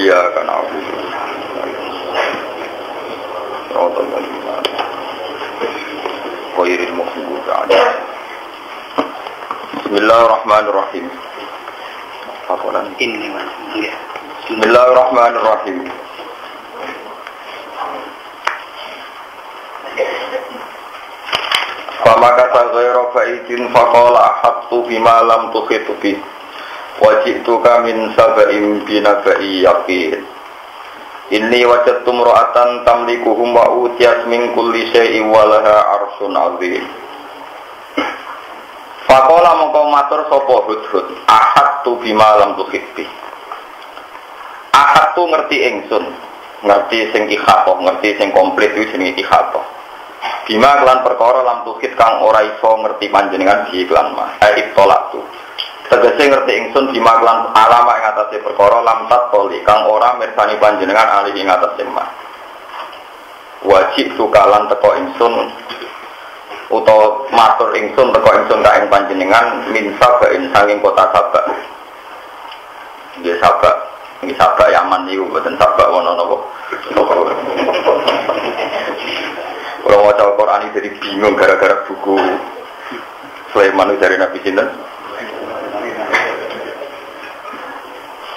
Iya kan aku. Rotan lagi. Khairil maghdubi alaihim. Bismillahirrahmanirrahim. Apa lagi? Ini mas, ya. Bismillahirrahmanirrahim. Fama kata ghairu ba'idin faqala ahattu bima lam tuhitu bi Wajibtuka min saba'im binaba'i yaqin Inni wajadtu mra'atan tamlikuhum wa utiyat min kulli syai'in wa laha arsun azim Faqala mongko matur sapa hudhud ahattu bima lam bi Ahad tu ngerti ingsun, ngerti sing ikhatoh, ngerti sing komplit itu jenenge ikhatoh. Bima kelan perkara lam tuhit kang ora iso ngerti panjenengan di iklan mah. Eh itolak tu. Tegese ngerti ingsun bima kelan alama ing atase perkara lam tatoli kang ora mirsani panjenengan alih ing atase mah. Wajib tu kalan teko ingsun utawa matur ingsun teko ingsun ka ing panjenengan min sabain saking kota sabak. Nggih sabak ini sabak Yaman itu bukan sabak wono nopo. Kalau mau tahu Quran ini jadi bingung gara-gara buku Sulaiman dari Nabi Sinten.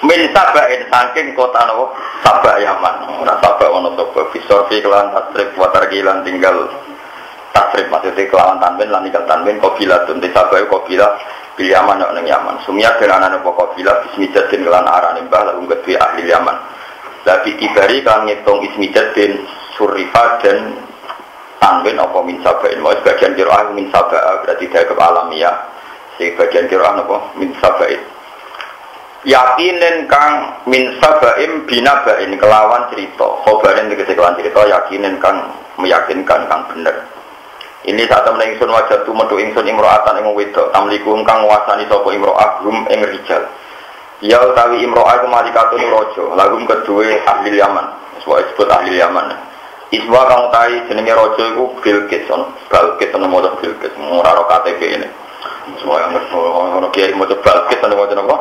Min sabain saking kota nopo sabak Yaman. Nah sabak wono sopo bisorfi kelan tasrif watar gilan tinggal tasrif maksudnya kelawan tanwin lan tinggal tanwin kobilah tun di sabak kobilah bil Yaman nang Yaman. Sumia kerana nopo kobilah bismi jadin kelan arane mbah lalu kedua ahli Yaman. Tapi ibari kan ngitung ismi jadin surifa dan tanwin apa min sabain. Mau sebagian kiroah min sabah berarti ke alamiah. Sebagian kiroah nopo min sabain. Yakinin kang min sabaim binabain kelawan cerita. Khobarin tegese kelawan cerita yakinin kang meyakinkan kang bener. Ini saat temen ingsun wajah tu metu ingsun imro'atan ing wedok tamlikum kang nguasani sapa imro'ah hum ing rijal. Ya utawi imro'ah iku malikatun lagum kedua ahli Yaman. Sebuah disebut ahli Yaman. Iswa kang utawi jenenge raja iku Bilqis, ono Balqis ono moco Bilqis, ora KTP ini. Semua yang ono kiai moco Balqis ono moco napa?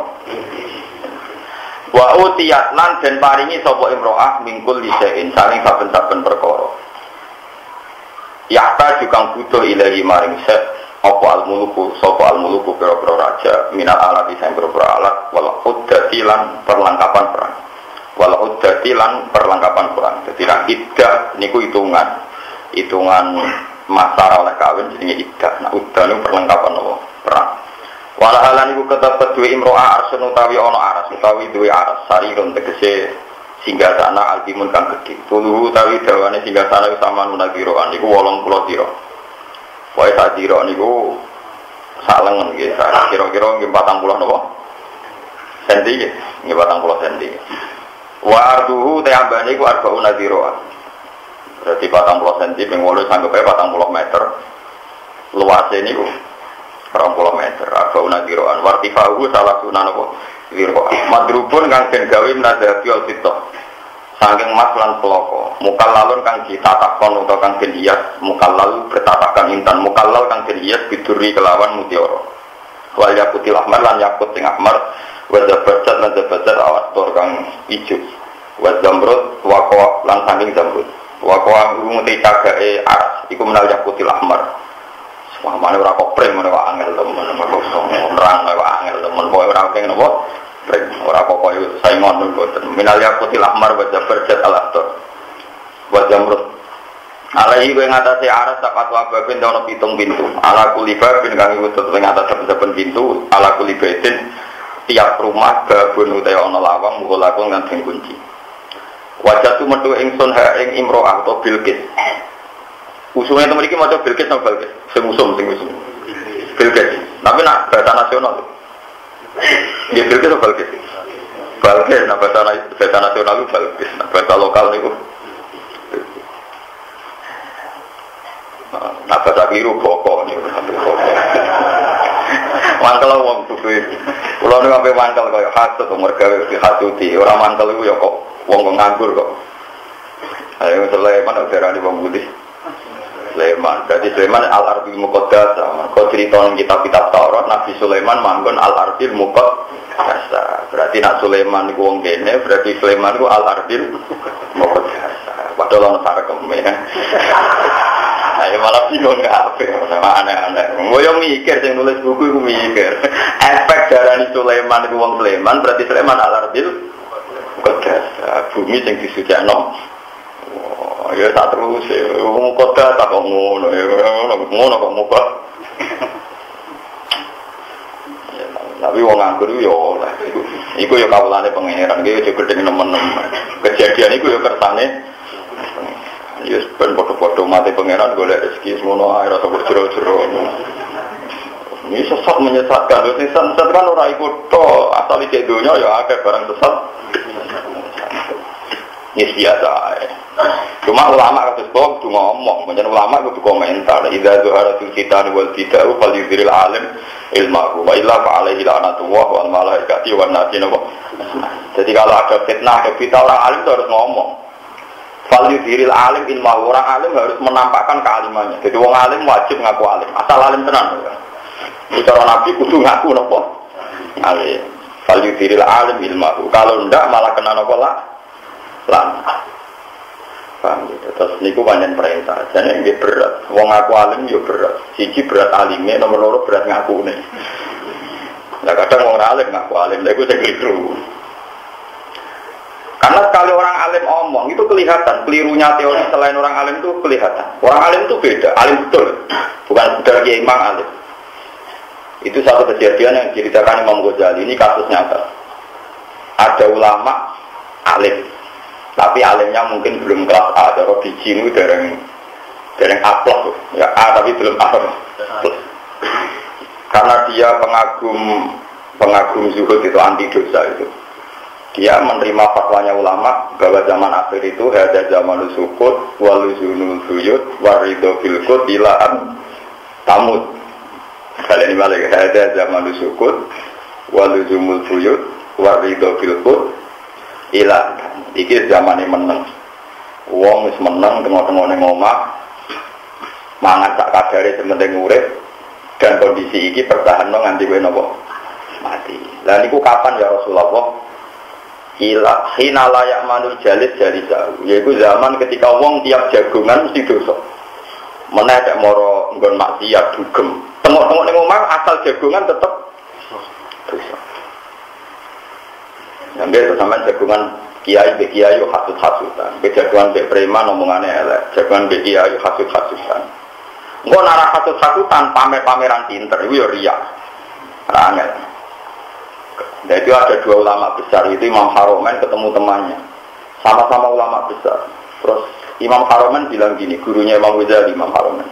Wa utiyat lan den paringi sapa imro'ah mingkul lisein saling saben-saben perkara. Yahta juga butuh ilahi maring set apa al muluku sapa al muluku pira-pira raja minal alat bisa pira-pira alat wal uddati lan perlengkapan perang. Wal uddati lan perlengkapan perang. Nak iddah niku hitungan. Hitungan masa oleh kawin jadi iddah. Nah uddah perlengkapan apa? Perang walahalan niku ketepet duwe imro'a arsun utawi ana aras utawi duwe aras sarirun tegese sehingga sana altimun kang gede tuluhu utawi dawane sehingga sana sama nunagiroan niku wolong pulau tiro Wae sak tiro niku sak lengen nggih kira-kira nggih 40 napa? Senti nggih nggih 40 senti wa arduhu te ambane iku arbauna diroan berarti 40 senti ping 8 sanggepe 40 meter. Luase niku 20 meter arbauna diroan wartifahu salah sunan apa Wiro madrubun kang den gawe menadabi al fitoh saking mas lan peloko. Mukallalun kang ditatakon utawa kang den hias. Mukallal bertatakan intan. Mukallal kang den hias biduri kelawan mutiara. Wal yakutil ahmar lan yakut sing ahmar. Wa zabarjat lan zabarjat awas tor kang ijo. Wa zamrud wa lan saking zamrud. Wa qawa nguti cagake aras. Iku menal yakutil ahmar Wah, mana ora kok prem mana wae angel temen, nerang wae angel temen, pokoke ora kene napa? Prem ora kok koyo saingon mboten. Minal yaqutil ahmar wa jabarjat al aktor. Wa jamrut. Alaihi wa ngatasi aras sapat wa babin dono pitung pintu. Ala kuliba bin kang wutut ing atas saben pintu, ala kulibaitin tiap rumah babun utawa ana lawang lakon ngandeng kunci. Wajah tu metu ingsun ha ing imro'ah atau bilkis. Usumnya itu memiliki macam Bilkis sama Bilkis, sing usum, sing usum. Bilkis. Tapi nak bahasa nasional. Ya Bilkis sama Bilkis. Bilkis, nah bahasa, bahasa nasional itu Bilkis. Nah bahasa lokal itu. Nah bahasa biru nih. Mangkel wong kudu itu. Kulo nih sampai mangkel kaya hasut, mereka hasuti. Orang mangkel itu ya kok wong nganggur kok. Ayo Sulaiman udah rani wong budi. Sulaiman. Berarti Sulaiman al arbil muqaddas. Kau cerita kitab Taurat, Nabi Sulaiman manggon al arbil muqaddas. Berarti nak Sulaiman itu wong dene, berarti Sulaiman itu al mau biasa. Padahal orang sarkem ya. Ayo malah bingung apa, sama aneh-aneh. Yang mikir, yang nulis buku itu mikir. Efek darah Sulaiman itu wong Sulaiman, berarti Sulaiman al ardil biasa. Bumi yang disujakno. Ya tak terus ya, wong kota tak ngono ya, ngono kok muka. Tapi wong nganggur yo ya oleh. Iku yo ya kawulane pangeran, iki yo gede nemen-nemen. Kejadian iku yo ya kersane Ya ben padha-padha mati pangeran golek rezeki semono ae rasa berjero-jero. Ini sesat menyesatkan, terus sesat kan ora iku to, asal iki donya ya akeh barang sesat. Ini biasa Cuma ulama kasus kok tuh ngomong, menjadi ulama itu komentar. Ida zuharatul kita wal tidak fal yudhiril alim ilmahu wa illa fa alaihi la'natullah wal malaikati wan nasi Jadi kalau ada fitnah, ada fitnah orang alim itu harus ngomong. Fal yudhiril alim ilmahu orang alim harus menampakkan kealimannya. Jadi orang alim wajib ngaku alim. Asal alim tenang. Bicara Nabi kudu ngaku nopo alim. Fal yudhiril alim ilmahu. Kalau ndak malah kena nopo lah lan paham gitu terus niku panjang perintah. Jadi ini berat. Wong aku alim yo berat. Siji berat alimnya nomor loro berat ngaku nih nah kadang wong alim ngaku alim. Lah gue keliru. Karena sekali orang alim omong itu kelihatan. Kelirunya teori selain orang alim itu kelihatan. Orang alim itu beda. Alim betul. Bukan dari imam alim. Itu satu kejadian yang diceritakan Imam Ghazali. Ini kasus nyata. Ada ulama alim tapi alimnya mungkin belum kelas A, atau biji ini dereng dereng A ya A tapi belum A. Karena dia pengagum pengagum zuhud itu anti dosa itu. Dia menerima fatwanya ulama bahwa zaman akhir itu ada zaman sukut, waluzunul suyud, warido filkut, ilaan tamut. Kalian ini balik, ada zaman sukut, waluzumul suyud, warido filkut, ilaan Iki zaman ini menang. Wong wis menang tengok-tengok ning omah. Mangan tak kadare sementing urip dan kondisi iki bertahan no nganti kowe napa mati. Lah niku kapan ya Rasulullah? Ila hina layak manu jalit jauh. Yaitu zaman ketika wong tiap jagungan mesti dosa. Meneh moro nggon maksiat dugem. Tengok-tengok ning omah asal jagungan tetep dosa. Sampai sama jagungan kiai be kiai yo hasut hasutan be jagoan be preman omongannya elek. Jagoan be kiai yo hasut hasutan Enggak nara hasut hasutan pamer pameran pinter itu yo ria rangel dan itu ada dua ulama besar itu Imam Haromen ketemu temannya. Sama-sama ulama besar. Terus Imam Haromen bilang gini gurunya Imam Ghazali Imam Haromen.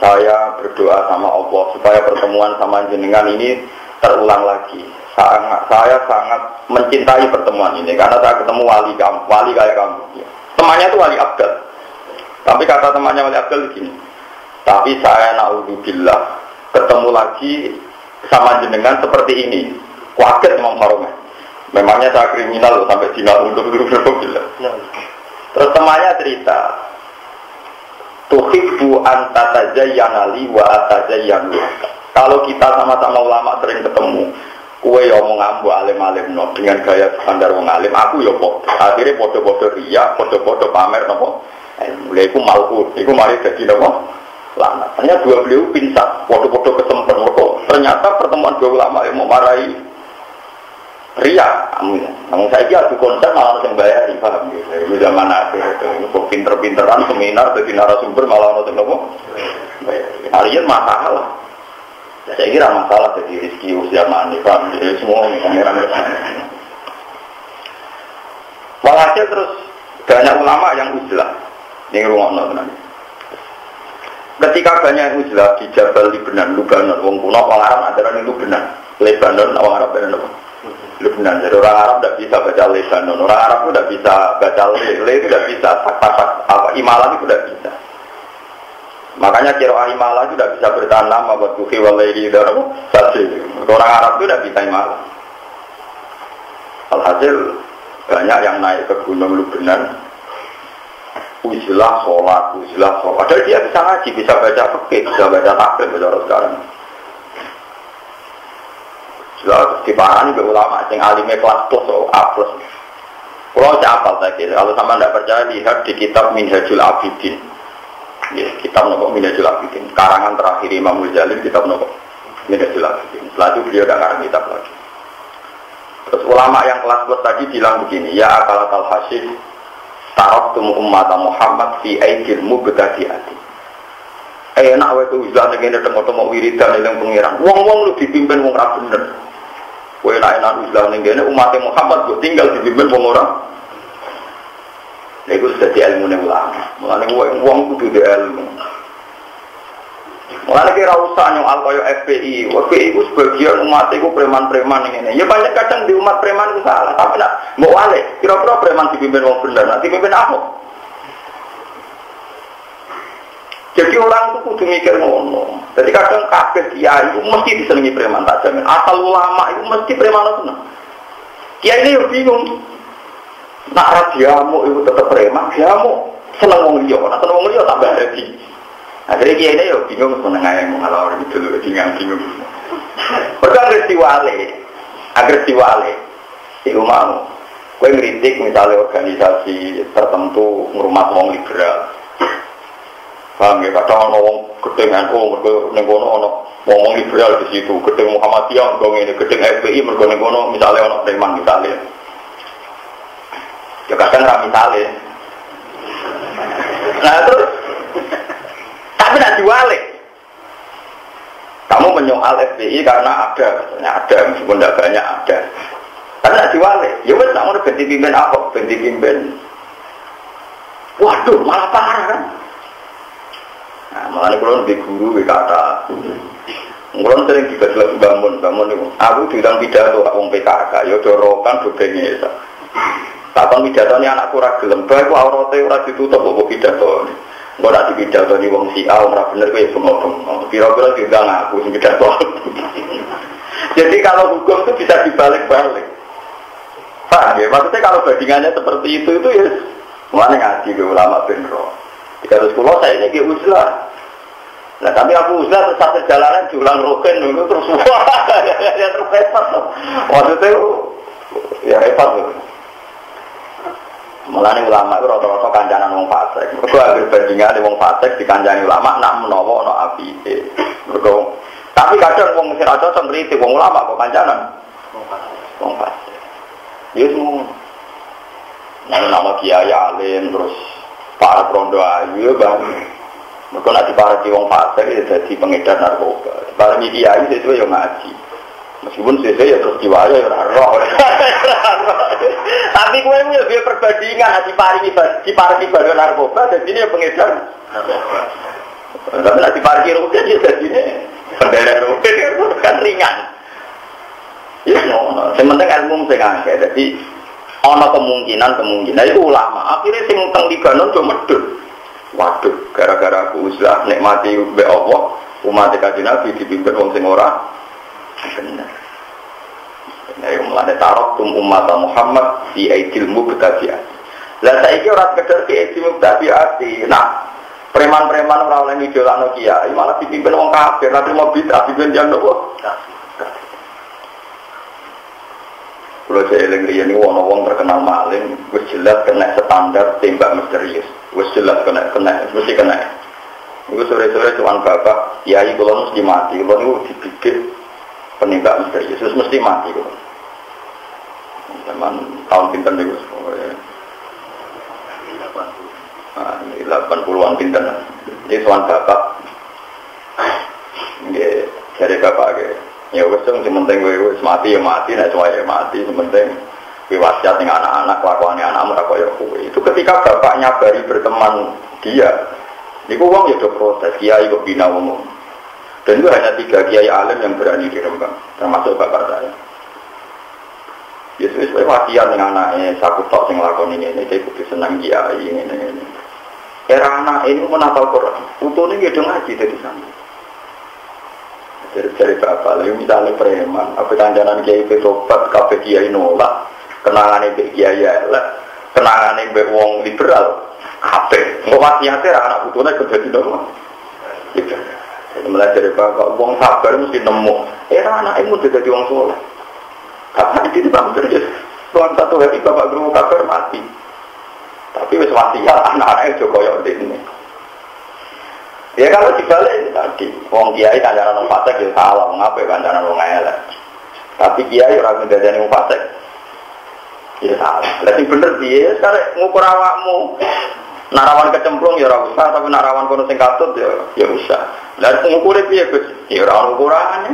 Saya berdoa sama Allah supaya pertemuan sama jenengan ini terulang lagi sangat saya sangat mencintai pertemuan ini karena saya ketemu wali kamu, wali kayak kamu. Temannya itu wali Abdul. Tapi kata temannya wali Abdul begini. Tapi saya naudzubillah ketemu lagi sama jenengan seperti ini. Kuaget Imam Haromen. Memangnya saya kriminal loh sampai dina untuk bilang. Terus temannya cerita, Tuhibbu antatajayyana wa atajayyanu. Kalau kita sama-sama ulama sering ketemu, kue yang mau ngambu alim-alim no dengan gaya standar wong alim. Aku ya kok akhirnya foto-foto ria foto-foto pamer nopo eh, mulai aku malu aku mari jadi nopo lama. Hanya dua beliau pintar foto-foto kesempat nopo ternyata pertemuan dua ulama yang mau marahi ria amin. Namun saya kira di konser malah yang bayar paham? Gitu itu zaman akhir itu pinter-pinteran seminar jadi narasumber malah harus nopo bayar harian masalah saya kira masalah jadi rezeki usia mani, paham? Jadi semua kamera Walhasil terus banyak ulama yang uzlah di rumah nanti. Ketika banyak yang uzlah di Jabal Lebanon, Lebanon, wong kuno orang Arab adalah itu benar. Lebanon, orang Arab benar apa? Lebanon. Jadi orang Arab tidak bisa baca Lebanon, orang Arab itu tidak bisa baca Le, Le itu tidak bisa, sak apa imalan itu tidak bisa. Makanya kira malah itu tidak bisa bertahan lama buat kufi walairi dan saja. Orang Arab itu tidak bisa imalah. Alhasil banyak yang naik ke gunung Lubnan Ujilah sholat, ujilah sholat. Padahal dia bisa ngaji, bisa baca fikih, bisa baca takbir, baca orang sekarang. Ujilah diparani ke ulama sing alime kelas plus atau A plus. Kalau saya apal tadi, kalau sama tidak percaya lihat di kitab Minhajul Abidin. Ya, kitab nopo Minhajul Abidin. Karangan terakhir Imam Ghazali kitab nopo Minhajul Abidin. Setelah itu beliau tidak ngarang kitab lagi. Terus ulama yang kelas plus tadi bilang begini, ya akal akal hasil tarok tumu umat Muhammad fi aidil mubtadi ati. Eh enak wae tuh udah ngene tengok-tengok wiridan yang pengiran. Wong-wong lu dipimpin wong ra bener. Kowe enak ning kene umat Muhammad tinggal dipimpin wong ora. Iku dadi ilmu ning ulama. Mulane wong kudu di ilmu. Mulane kira usah nyong koyo FPI. FPI itu sebagian umat itu preman-preman ini. Ya banyak kadang di umat preman itu salah. Tapi nak mau wale, kira-kira preman dipimpin wong bener, nanti pimpin aku. Jadi orang itu kudu mikir ngono. Jadi kadang kabeh kiai itu mesti disenangi preman tak jamin. Asal ulama itu mesti preman itu. Kiai ini bingung. Nak radiamu itu tetap preman, diamu seneng wong liya, nak seneng wong liya tambah hati. Akhirnya kiai ini ya bingung seneng aja mau ngalor gitu loh, bingung bingung. Mereka agresi wale, agresi wale. Iku mau. Kue ngeritik misalnya organisasi tertentu ngurmat wong liberal, Paham ya, kadang ono wong gedeng NU mergo ning kono ono wong liberal di situ, gedeng Muhammadiyah mergo ngene, gedeng FPI mergo ning kono misale ono preman misale. Ya kadang ra misale. Nah terus tapi nak diwale. Kamu menyoal FPI karena ada, katanya ada, meskipun tidak banyak ada. Tapi nak diwale, ya wes nak mau ganti pimpin apa, ganti pimpin. Waduh, malah parah kan? Nah, malah kalau lebih guru kata, kalau sering juga jelas bangun, bangun itu. Aku dibilang pidato, aku PKK, ya dorokan dobengnya ya. Kapan pidato ini anakku ragu gelem, aku auratnya ora ditutup, aku pidato. Gue nanti pidato ini wong si A, ora bener gue bengok-bengok. Kira-kira juga ngaku sih pidato. Jadi kalau hukum itu bisa dibalik-balik. Paham ya? Maksudnya kalau bandingannya seperti itu, itu ya mana ngaji ke ulama benro. Jika terus kulo saya ini ke uzlah. Nah tapi aku uzlah terus satu jalanan jualan roken dulu terus wah ya terus hebat loh. Maksudnya ya hebat loh. Mulane ulama itu rata-rata kancanan wong fasik. Mergo akhir bandingan wong fasik dikancani ulama nak menawa ana apike. Mergo tapi kadang wong sing aja semriti wong ulama kok kancanan. Wong fasik. Ya semua. Nah, nama kiai alim terus para prondo ayu ya bang. Mereka nanti para wong fasik ya jadi pengedar narkoba. Para kiai itu ya ngaji. Meskipun saya ya terus diwaya ya roh. Tapi gue ya biar perbandingan di pari di pari baru narkoba dan ini ya pengedar. Tapi nanti pari rupiah ya jadi ini bendera rupiah kan ringan. Ya, no, sementing ilmu sing akeh. Jadi ana kemungkinan kemungkinan itu ulama. Akhirnya sing teng Libanon cuma medhut. Waduh, gara-gara aku usah nikmati be Allah, umat kaji Nabi dipimpin wong sing ora benar. Nah, yang mulai tarok tum umat Muhammad di aidil mubtadiat. Lah saiki ora sekedar di aidil mubtadiat. Nah, preman-preman ora oleh ngidolakno kiai, malah dipimpin wong kafir, nanti mau bid'ah dipimpin yang nopo? Kalau saya eling riyen niku ana wong terkenal maling, wis jelas kena standar tembak misterius. Wis jelas kena kena, mesti kena. Niku sore-sore cuman bapak, kiai kula mesti mati. Kula niku dibidik penembak misterius, terus mesti mati kula. Zaman tahun pinten niku pokoknya. Nah, 80-an pinten. Ini tuan bapak. Nggih, dari bapak nggih. Ya wes dong, sementing wes mati ya mati, nak cuma ya mati, sementing wasiat dengan anak-anak, kelakuannya tak ya kue. Itu ketika bapak nyabari berteman dia, ini uang ya udah proses, kiai kok bina umum. Dan itu hanya tiga kiai alim yang berani di Rembang, termasuk bapak saya. Yesus ya, wasiat dengan anaknya, saku tok sing lakon ini, ini saya kudu senang kiai ini, ini, ini. Era anak ini menapal Quran, ini ya ngaji dari sana dari dari bapak lalu misalnya preman apa kancanan kiai tobat kafe kiai nolak kenangan ibu kiai elek kenangan ibu wong liberal kafe mau wasiatnya anak putune kerja di rumah gitu mulai dari bapak wong sabar mesti nemu eh anak ibu juga di wong soleh Bapak itu Pak terus Tuhan satu hari bapak guru kafir mati. Tapi wis ya anak-anaknya Joko ini. Ya kalau dibalik tadi, wong kiai kancaran wong fasik ya salah, ngapain kancaran wong elek. Tapi kiai orang menjadi wong fasik. Ya salah. Lah bener dia sekarang ngukur awakmu. Narawan kecemplung ya ora usah, tapi narawan kono sing ya ya usah. Lah ngukure piye Gus? Ya ora ukurane.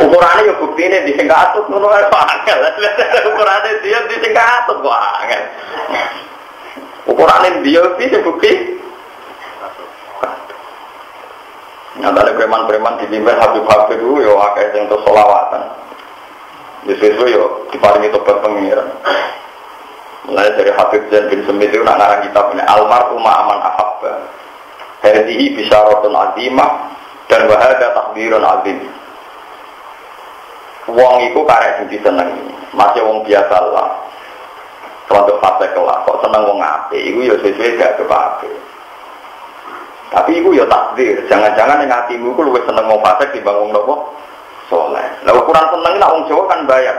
Ukurane ya buktine di sing katut ngono ae angel. Ukurane dia di sing katut kok angel. Ukurane dia piye bukti? Nyatanya preman-preman di timber Habib-Habib itu ya akeh sing terus solawatan. Ya sesuai ya diparingi tobat pengiran. Mulai dari Habib Zain bin Semit itu nak ngarang kitabnya Almar Umma Aman Ahabba. Hadihi bisyaratun azimah dan wahada takdirun azim. Wong itu karek sing disenengi, masih wong biasa lah. Untuk fase kelak, kok seneng wong ape, itu ya sesuai gak kepape. Tapi itu ya takdir, jangan-jangan yang hatimu itu lebih seneng wong fase dibangun nopo soleh. Nah ukuran seneng nak wong Jawa kan bayar.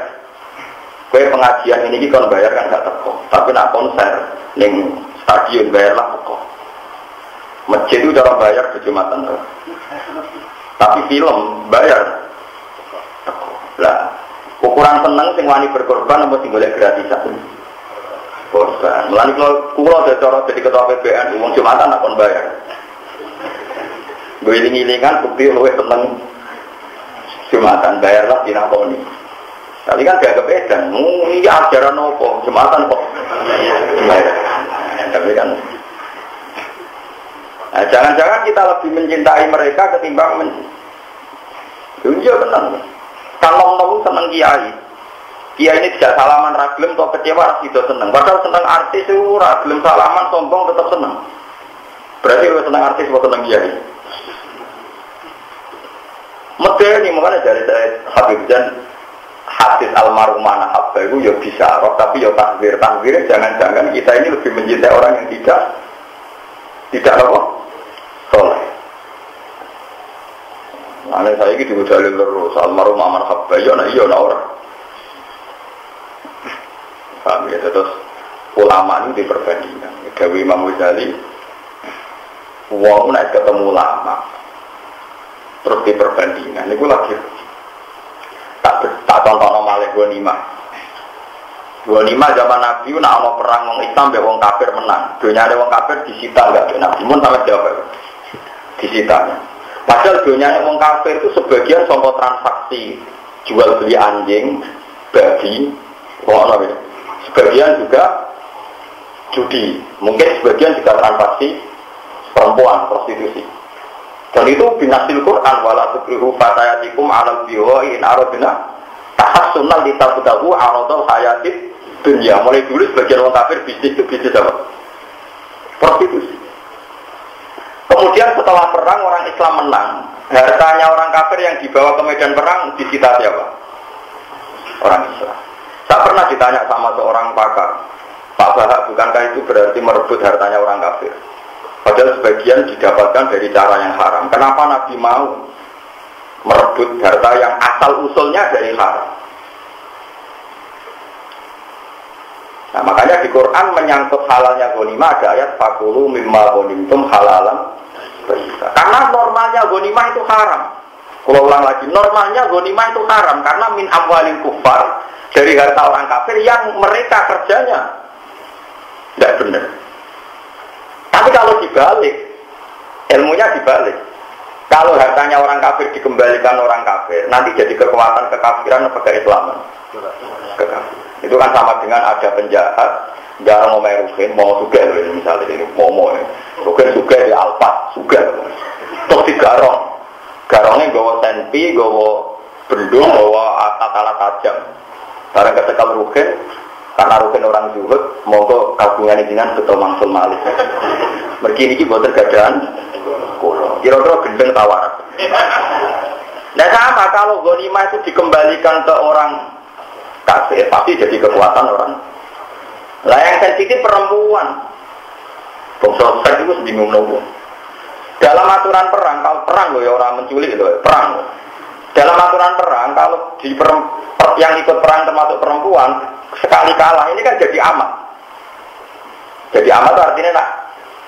Kue pengajian ini kan bayar kan gak teko. Tapi nak konser ning stadion bayar lah teko. Masjid itu cara bayar kejumatan tuh. Tapi film bayar teko. Lah ukuran seneng sing wani berkorban apa sing golek gratisan. Korban. Melani kalau kulo ada cara jadi ketua PBN, uang jumatan nak kon bayar. Gue iling-ilingan bukti luwe seneng jumatan bayarlah dinakoni. Tapi kan gak kebedan, ini ajaran nopo, jumatan kok. Tapi kan, nah, jangan-jangan kita lebih mencintai mereka ketimbang men. Iya benar. Kalau ngomong seneng kiai, kiai ini tidak salaman ragilem atau kecewa tidak seneng. Padahal seneng artis itu ragilem salaman sombong tetap seneng. Berarti seneng artis atau seneng kiai. Medeni makanya dari saya Habib Jan hadis almarhumah apa itu ya bisa roh tapi ya takbir takbir jangan-jangan kita ini lebih mencintai orang yang tidak tidak apa? Soleh. Nah, saya juga dalil terus almarhum aman habba ya nah iya nah orang paham ya? Terus ulama ini diperbandingkan. Gawi Imam Ghazali Wong naik ketemu ulama terus diperbandingkan. Ini lagi tak tak contoh malih nima Gue nima zaman Nabi nak ono perang wong Islam be wong kafir menang. Ada wong kafir disita enggak Nabi mun sampai jawab. Disita. Padahal dunia wong kafir itu sebagian contoh transaksi jual beli anjing, babi, wong ya. Sebagian juga judi. Mungkin sebagian juga transaksi perempuan prostitusi. Dan itu binasil Quran wala tukrihu fatayatikum alal biwa in aradna tahassunan litabtahu aradul hayatid dunia. Mulai dulu sebagian orang kafir bisnis itu bisnis apa? Prostitusi. Kemudian setelah perang orang Islam menang, hartanya orang kafir yang dibawa ke medan perang disita siapa? Orang Islam. Saya pernah ditanya sama seorang pakar, Pak Bahak, bukankah itu berarti merebut hartanya orang kafir? Padahal sebagian didapatkan dari cara yang haram. Kenapa Nabi mau merebut harta yang asal usulnya dari haram? Nah makanya di Quran menyangkut halalnya gonima ada ayat fakulu mimma gonimtum halalam Karena normalnya gonima itu haram. Kalau ulang lagi, normalnya gonima itu haram karena min amwalin kufar dari harta orang kafir yang mereka kerjanya tidak benar. Tapi kalau dibalik, ilmunya dibalik. Kalau hartanya orang kafir dikembalikan orang kafir, nanti jadi kekuatan kekafiran atau keislaman? Kekafiran. Itu kan sama dengan ada penjahat, jarang mau rugen, mau suge misalnya ini mau mau rugen suge di alpat, suge. Terus di garong, garongnya gawa senpi, gawa bendung, gawa alat-alat tajam. Barang ketekal rugen, karena rugen orang zuhud, monggo kagungan dengan betul mangsul malih. Mergi ini buat tergadaan. Kira-kira gendeng tawar. Nah sama kalau gonima itu dikembalikan ke orang kafir, pasti jadi kekuatan orang. Lah yang sensitif perempuan. Bangsa seks itu bingung nopo. Dalam aturan perang, kalau perang loh ya orang menculik loh, perang. Dalam aturan perang, kalau di per, yang ikut perang termasuk perempuan, sekali kalah ini kan jadi amat. Jadi amat artinya nak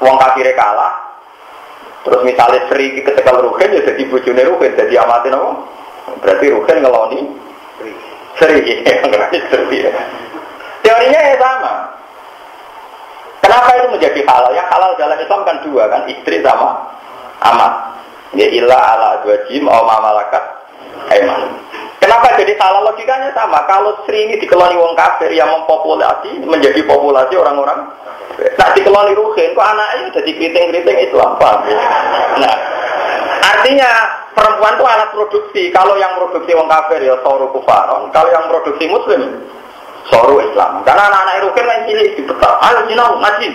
uang kafir kalah, terus misalnya Sri ketika Ruhin ya jadi bujune Ruhin, jadi amatin apa? Berarti Ruhin ngeloni Sri, Sri. Teorinya ya sama. Kenapa itu menjadi halal? Yang halal dalam Islam kan dua kan, istri sama amat. Ya ilah ala dua jim, atau malakat Aiman. Kenapa jadi salah logikanya sama? Kalau Sri ini dikeloni wong kafir yang mempopulasi menjadi populasi orang-orang Nah dikeloni Ruhin, kok anaknya jadi keriting-keriting Islam, paham? Nah, artinya perempuan itu alat produksi. Kalau yang produksi wong kafir ya soru kufaron. Kalau yang produksi muslim soru Islam. Karena anak-anak Ruhin main cilik dibetak. Ayo sinau ngaji.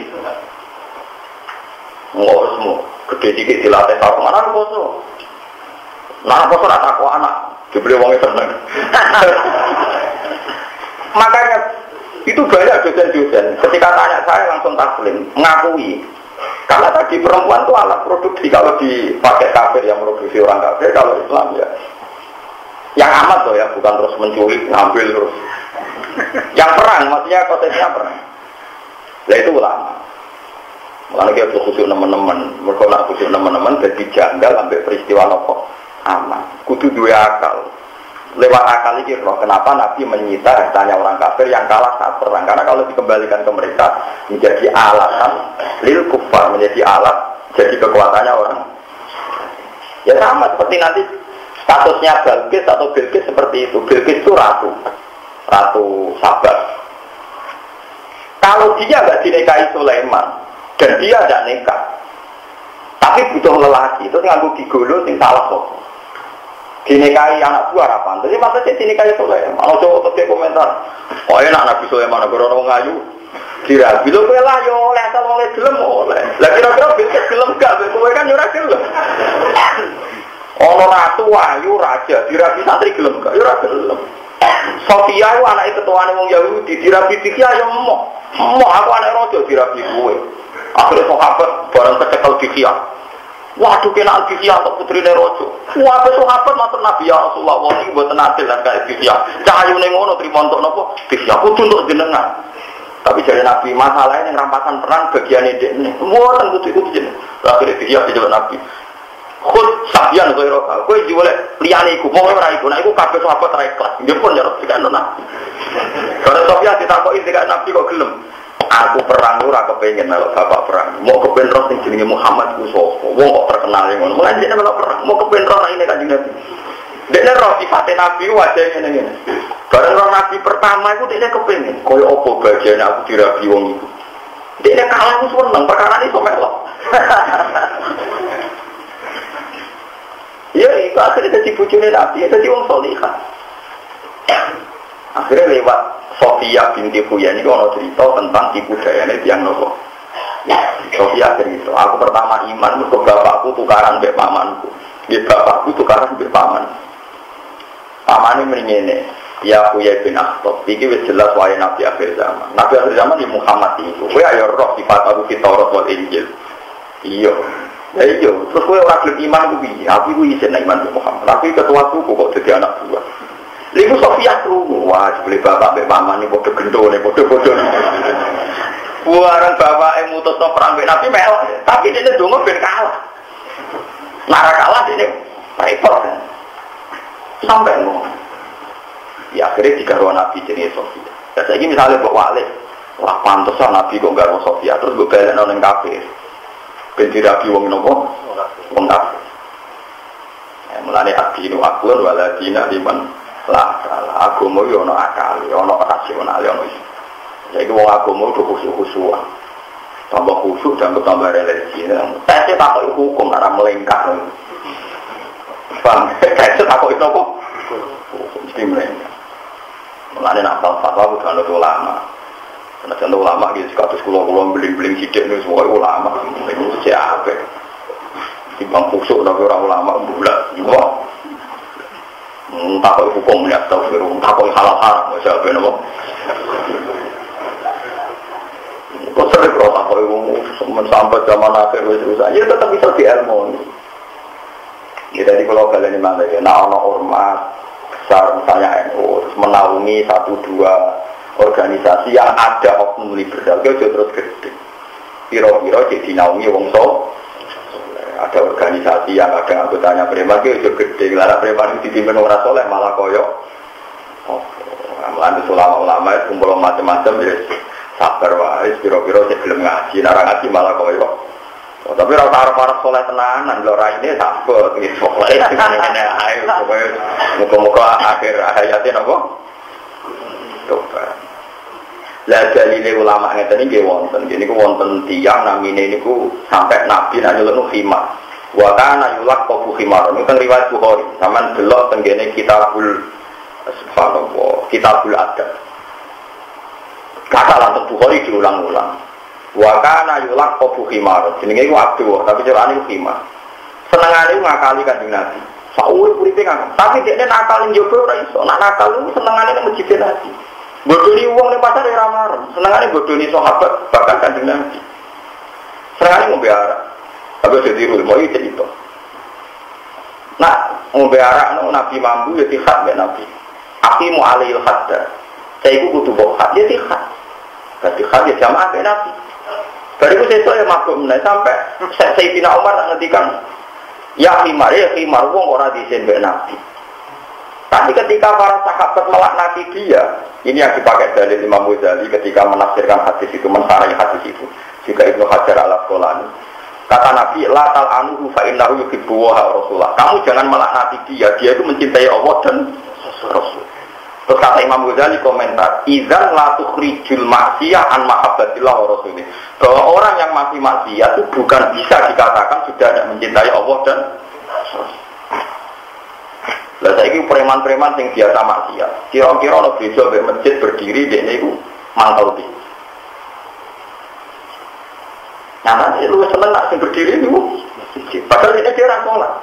Nggak semua. Gede dikit dilatih sarung anak poso. Nah poso rata anak dibeli uangnya seneng. Makanya itu banyak dosen-dosen. Ketika tanya saya langsung taslim, mengakui. Karena tadi perempuan itu alat produksi. Kalau dipakai kafir yang produksi orang kafir, kalau Islam ya yang amat loh ya, bukan terus menculik, ngambil terus. Yang perang, maksudnya konsepnya perang. Nah itu ulama. Mulanya kita khusus teman-teman, mereka nak khusus teman-teman jadi janggal sampai peristiwa nopo aman. Kudu dua akal. Lewat akal ini roh kenapa Nabi menyita hartanya orang kafir yang kalah saat perang. Karena kalau dikembalikan ke mereka menjadi alasan lil kufar menjadi alat jadi kekuatannya orang. Ya sama seperti nanti statusnya Bilqis atau Bilqis seperti itu. Bilqis itu ratu, ratu sabar. Kalau dia nggak dinikahi Sulaiman dan dia tidak nikah, tapi butuh lelaki itu nganggu gigolo sing salah kok dinikahi anak buah apa? Jadi maksudnya dinikahi Sulaiman. Mau coba ke komentar. Oh enak Nabi Sulaiman negara orang ngayu. Dirabi lo kowe yo oleh asal oleh gelem oleh. Lah kira-kira bilkis gelem gak kowe kan yo ora gelem. Ono ratu ayu raja dirabi santri gelem gak yo ora gelem. Sofia itu anak ketuane wong Yahudi dirabi Dikya yo mau. Mau aku anak raja dirabi kowe. Akhirnya sahabat bareng kecekel Dikya. Waduh kena Alkifiyah untuk putri Nerojo. Wah, besok apa matur Nabi ya Rasulullah. Wah, ini buat adil dan kayak Alkifiyah. Cahayu nengono terima untuk nopo. Alkifiyah kudu untuk jenengan. Tapi jadi Nabi masalahnya yang rampasan perang bagian ini. Kan kudu ikut jeneng. Akhirnya Alkifiyah dijawab Nabi. Khud sabian kau roka, kau boleh liane iku, mau ora iku, nah iku kabeh sahabat ikhlas. Dia pun ya tidak nona. Kalau Sofia ditakoki tidak Nabi kok gelem. Aku perang ora kepengen melok bapak perang. Mau kepengen roh sing jenenge Muhammad ku sapa? Wong kok terkenal ngono. Mulane dia melok perang. Mau kepengen roh ini kan Nabi. Dia roh sifatnya Nabi wajah ngene ngene. Bareng roh Nabi pertama itu dia kepengen. Kaya apa bagian aku dirabi wong itu. Dia kalah ku seneng perkara ini so melok. Ya itu akhirnya jadi bujune Nabi, jadi wong solihah. Akhirnya lewat Sofia binti Huyan itu ada cerita tentang ibu dayanya tiang nopo. Sofia cerita, aku pertama iman, ke bapakku tukaran be pamanku. Di bapakku tukaran be paman. Ini meringene, ya Huya bin Akhtab. Iki wis jelas wae Nabi akhir zaman. Nabi akhir zaman di Muhammad itu. Kowe ayo roh sifat aku di Taurat wal Injil. Iya. Ya iya, terus kowe ora gelem iman? Aku iku isin iman di Muhammad. Tapi ketua suku kok jadi anak buah. Lalu Sofia krungu, wah beli bapak mbek paman bodoh gendo nih, bodoh bodoh. Buaran bapak yang mutus no perang Nabi mel, tapi dia dulu ben kalah. Nara kalah dia repot. Sampai ngomong. Ya akhirnya ruang Nabi jenis Sofia. Ya saya ini misalnya buat wali, wah pantas Nabi kok gak Sofia, terus gue balik nonton kafir. Ben dirabi wong nopo, wong kafir. Ya, mulane adinu aklun waladina liman lah salah agama yo ono akal ono rasional ono jadi wong agama itu khusyuk khusyuan tambah khusyuk dan tambah religi tesnya tak kok hukum melengkap bang tesnya tak kok apa? Mesti melengkap mulanya nak fatwa udah ada ulama contoh ulama gitu kados kulo kulo beling beling sidik nih semua ulama itu siapa timbang khusyuk tapi orang ulama bulat juga entah kok hukum ya astagfirullah entah kok halal haram masya Allah nopo kok sering kalau tak kok sampai zaman akhir wis ya tetap bisa diilmu. Ya, jadi kalau kalian mana ya, nah ono ormas besar misalnya NU menaungi satu dua organisasi yang ada oknum liberal, itu terus gede. Piro-piro jadi naungi wong so, ada organisasi yang ada anggotanya preman itu gede, lara preman itu dipimpin orang soleh malah koyo. Oh, amalan ulama-ulama itu kumpul macam-macam ya sabar wae, piro-piro saya belum ngaji, nara ngaji malah koyo. Oh, tapi rasa arep arep soleh tenanan lho ini sabut iki soleh. Ngene ayo pokoke muga-muga akhir hayatnya napa coba lah dalile ulama ngeten iki wonten ini ku wonten tiyang namine niku sampai nabi nak nyeluk khimar wa kana yulak qabu ini kan riwayat Bukhari sampean delok tenggene kitabul subhanallah kitabul adab kata lantuk Bukhari diulang-ulang Wa kana yulak kobu khimar. Jenenge iku abdu, tapi carane iku khimar. Senengane ngakali kanjeng Nabi. Sauri uripe kan. Tapi dia nakal njogo ora iso. Nak nakal iku senengane masjid Nabi. Bodoni wong ning pasar ora marem. Senengane bodoni sahabat bahkan kanjeng Nabi. Senengane ngombe arak. Tapi jadi mau itu itu. Nah, ngombe arak no, Nabi mambu ya tihat mbek Nabi. Aqimu alaihil hadda. Saya itu kudu bawa had, ya tihat. Berarti had ya jamaah mbek Nabi. Bariku sesuk ya maklum sampai Sayyidina Umar ngendikan ya khimar ya khimar wong ora disin Nabi. Tapi ketika para sahabat melaknati dia, ini yang dipakai dari Imam Ghazali ketika menafsirkan hadis itu, mensarai hadis itu. Juga Ibnu Hajar al Asqalani. Kata Nabi, la tal wa Rasulullah. Kamu jangan melaknati dia, dia itu mencintai Allah dan Rasul. Terus kata Imam Ghazali komentar, izan la tukhrijul maksiyah an mahabbatillah wa rasulih. Bahwa orang yang masih maksiat itu bukan bisa dikatakan sudah tidak mencintai Allah dan Lah saya ini preman-preman yang biasa maksiat. Kira-kira ada gereja di masjid berdiri di ini mantau di. Nah nanti lu seneng nak berdiri ini Padahal ini dia orang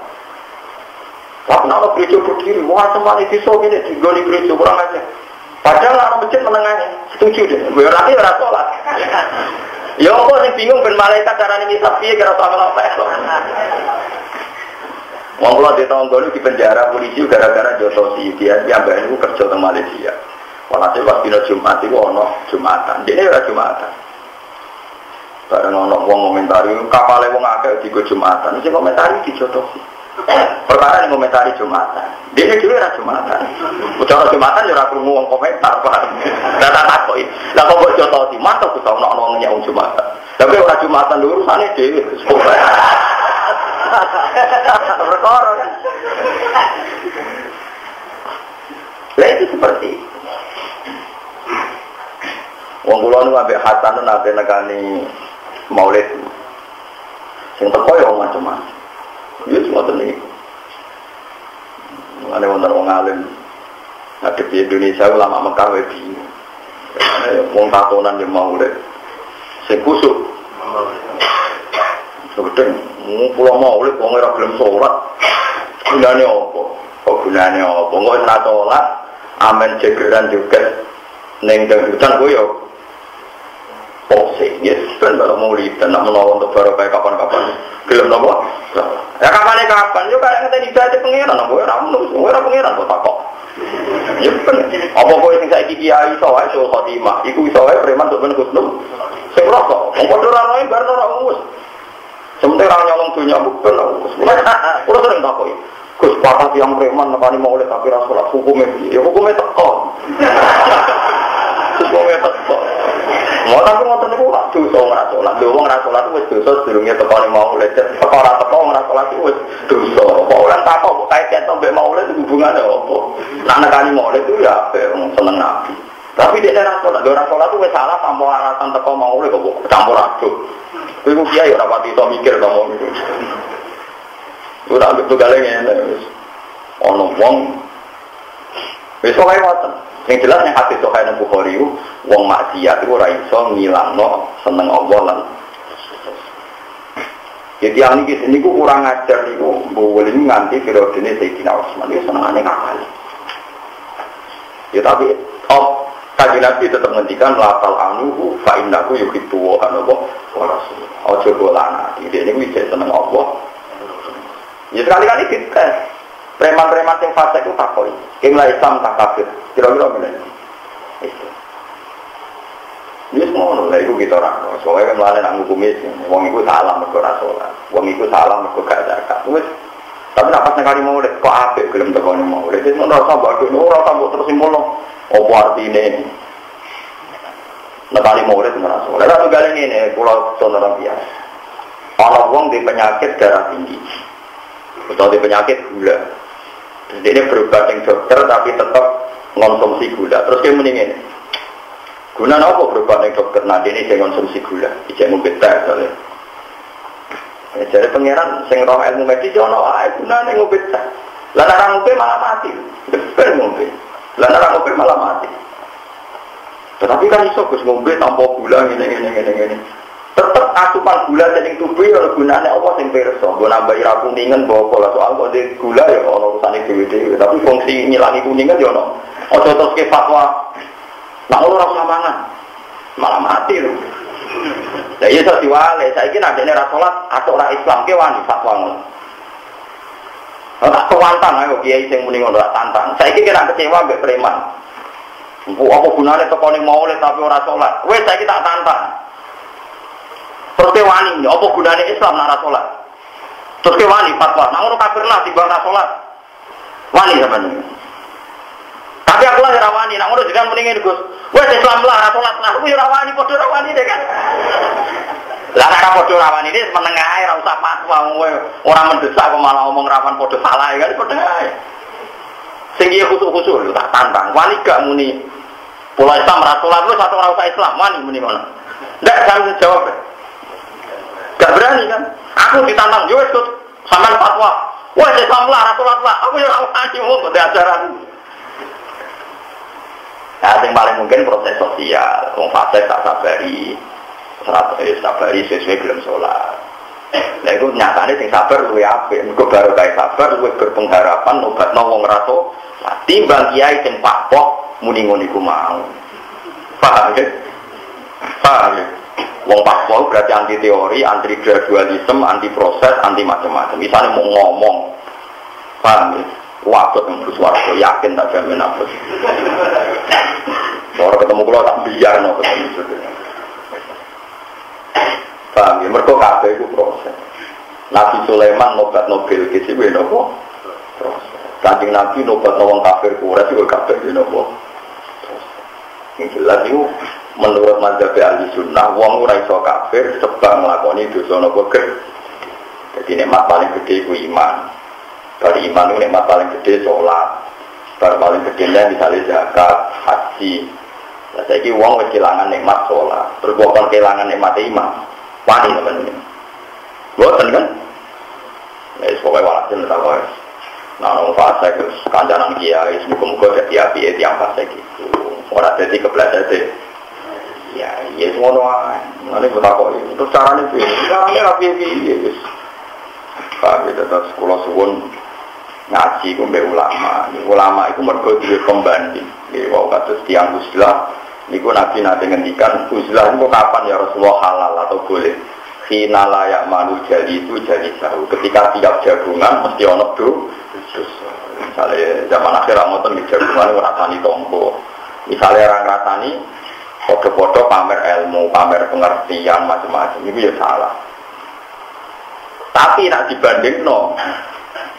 tapi kalau gereja berdiri, wah semua itu so gini, digoli gereja kurang aja. Padahal orang masjid menengahnya, setuju deh. Gue rati ora sholat. Ya apa sih bingung ben malaikat cara ini piye kira sama apa. Wong kula dulu di penjara polisi gara-gara jotosi dia dia mbak itu kerja di Malaysia. Walhasil pas dino Jumat itu ono Jumatan. Dia ora Jumatan. Bareng ono wong komentari kapale wong akeh di Jumatan. Sing komentari dijotosi. Perkara yang komentari Jumatan. Dia dulu era Jumatan. Ucara Jumatan ya ora krungu wong komentar, Pak. Lah tak takoi. Lah kok kok joto di mantap ku tau ono wong Jumatan. Tapi ora Jumatan dulu urusane dhewe. Perkara. Lah itu seperti Wong kula nu ambek Hasan nate nekani Maulid. Sing teko ya macam-macam. Ya semua ini. Mengenai wonten wong alim. Ngadep di Indonesia ulama Mekah wae bingung. Wong tatonan yang mau deh. Sing kusuk. Sebetulnya, pulau mau oleh wong ora gelem sholat. Gunane apa? Kok gunane apa? Engko ora sholat, amen jegeran juga ning dangdutan kowe yo. Yes, kan kalau mau lihat, nak menolong untuk baru kayak kapan-kapan. Gelem nopo? Ya kapan kapan? Yo kayak ngeten ibadah pengiran, nopo ora ngono, ora pengiran kok takok. Ya kan, apa kowe sing saiki kiai iso wae so khotimah, iku iso preman untuk ben kusnul. Sing rokok, wong padha ora umus. Sementara orang nyolong dunia bukan, Kulo sering takoki. Gus papat yang preman nekani mau oleh tapi rasulah hukumnya, ya hukumnya teko. Hukumnya teko. Mau tapi ngotot niku lak dosa ora salat. Lho wong salat wis dosa sedurunge tekane mau lecet. Teko ora teko ora salat wis dosa. Kok ora takok kok kaitan sampe mau itu hubungannya apa? Nak nekani mau itu ya seneng nabi. Tapi dia ora salat, ora salat wis salah tanpa alasan teko mau kok campur aduk. Iku kiai ora pati iso mikir kamu itu. Ora ambek tugale ngene. Ono wong wis kok kaya ngoten. Yang jelas yang hati sokai nang Bukhari wong maksiat itu ora iso ngilangno seneng Allah lan. Jadi yang ini ini kurang ajar nih, boleh nganti periode ini Sayyidina Utsman itu senengannya ngakal. Ya tapi, oh, kaji Nabi tetap menghentikan latal anuhu fa innahu yuhibbu wa anahu wa rasul. Ojo bola nanti, dia ini bisa seneng Allah. Ya sekali-kali dites. Preman-preman yang fase itu takoi. Yang lah Islam tak kafir. Kira-kira milih. Ini semua lah itu kita orang. Soalnya kan malah nak ngukumi, wong itu salah mereka rasolah. Wong itu salah mereka gak zakat. Tapi nak pas nekali mau kok apik gelem tekone mau. Sing ora usah mbok ora usah mbok terus simpulno. Apa artine? Nekali itu merasa. Lalu satu kali ini, pulau contoh biasa. Kalau wong di penyakit darah tinggi, atau di penyakit gula, jadi ini berubah dengan dokter tapi tetap konsumsi gula. Terus dia mendingin, guna apa berubah dengan dokter? Nanti ini saya konsumsi gula, ijek mungkin teh soalnya. Ya, jadi pangeran sing roh ilmu medis yo ono ae gunane ngopi teh. Lah nek ngopi malah mati. Bener ngopi. Lah nek ngopi malah mati. Tetapi kan iso Gus ngombe tanpa gula ngene ngene ngene ngene. Tetep asupan gula sing tubuh ya gunane apa sing pirsa. Nggo nambahi ra kuningan bawa pola soal kok gula ya ono urusane dhewe-dhewe. Tapi fungsi ngilangi kuningan ya ono. Ojo terus ke fatwa. Nak ora usah mangan. Malah mati lho. Lah iya iso diwale, saiki nek dene ra salat atau ora Islam ke wani fatwa ngono. Tak kewantang ayo kiai sing muni ngono tantang. Saiki kira kecewa mbek preman. Bu apa gunanya ning maulid tapi ora salat. Wes saiki tak tantang. Terus ke wani, apa gunanya Islam nek ora salat? Terus ke wani fatwa, nang ngono kafir lah timbang ora salat. Wani sampeyan. Tapi aku lah rawani, nak ngono juga mendingin Gus. Wes Islam lah, salat lah, aku rawani padha rawani deh kan. Lah nek padha rawan ini menengah ora usah fatwa ora mendesak malah ngomong rawan padha salah ya kan ae. Sing iya khusus-khusus lho tak tantang. Wani gak muni pola Islam ra salat lu satu ora usah Islam wani muni ngono. Ndak kan jawab. Gak berani kan? Aku ditantang yo wis sampean fatwa. Wah, Islam lah, ra salat lah. Aku ora wani mau kok ajaran. Nah, yang paling mungkin proses sosial, wong fase tak sabari, eh, sabari sesuai belum sholat. Nah itu nyatanya sing sabar luwe apik, mergo baru kayak sabar luwe berpengharapan obat wong raso, timbang kiai sing pakpok muni ngono iku mau. Paham ya? Paham ya? Wong pakpok berarti anti teori, anti gradualisme, anti proses, anti macam-macam. Misalnya mau ngomong, paham ya? Waktu yang bersuara, yakin tak jamin apa. Orang ketemu kulo tak biar no ketemu Paham ya? Mereka kabeh itu proses. Nabi Sulaiman nobat Nobel kisi gue nopo proses. Kanjeng Nabi nobat nawang kafir kuras juga kabeh gue nopo Yang jelas itu menurut mazhab ahli sunnah, wong ora iso kafir sebab nglakoni dosa nopo ger. Jadi nikmat paling gede itu iman. Dari iman itu nikmat paling gede sholat. Baru paling gede misalnya zakat, haji. Nah, saya ini uang kehilangan nikmat sholat. Terus kehilangan nikmat iman. Wani teman-teman. Boten kan? Ya, pokoknya walhasil tak kau. Nah, orang fase ke kancanan kiai, semoga-moga jadi api yang fase gitu. Orang jadi kebelajar deh. Ya, ya semua doang. Nanti kita kok Terus caranya sih, caranya rapi ya, yes. Pak, kita terus sekolah suwun ngaji ku ulama. Ulama itu mergo duwe pembanding. Nggih, wau kados tiang uslah niku Nabi nanti ngendikan uzlah itu kapan ya Rasulullah halal atau boleh? Hina layak manu jadi itu jadi tahu ketika tiap jagungan mesti ono do misalnya zaman akhir ngoten di jagungan rasani tombo misalnya orang rasani foto-foto pamer ilmu pamer pengertian macam-macam. Itu ya salah. Tapi nak dibanding no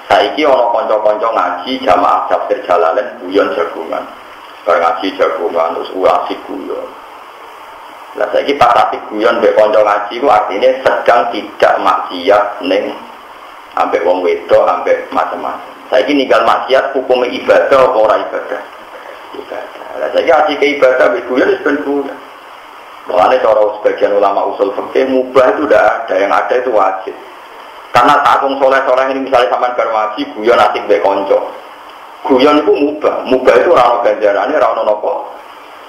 saiki ono konco-konco ngaji jamaah tafsir jalalain guyon jagungan Barang ngaji jagungan terus asik guyon. Nah saya pas asik guyon be konco ngaji itu artinya sedang tidak maksiat neng ambek wong wedo ambek macam-macam. Saya ini ninggal maksiat hukumnya ibadah atau orang ibadah. Ibadah. Saya asik ke ibadah be guyon itu ben guyon. Makanya cara sebagian ulama usul fikih mubah itu udah ada, yang ada itu wajib. Karena saat soleh-soleh ini misalnya sampai berwajib guyon asik be konco. Guyon itu mubah, mubah itu rano ganjarannya, rano nopo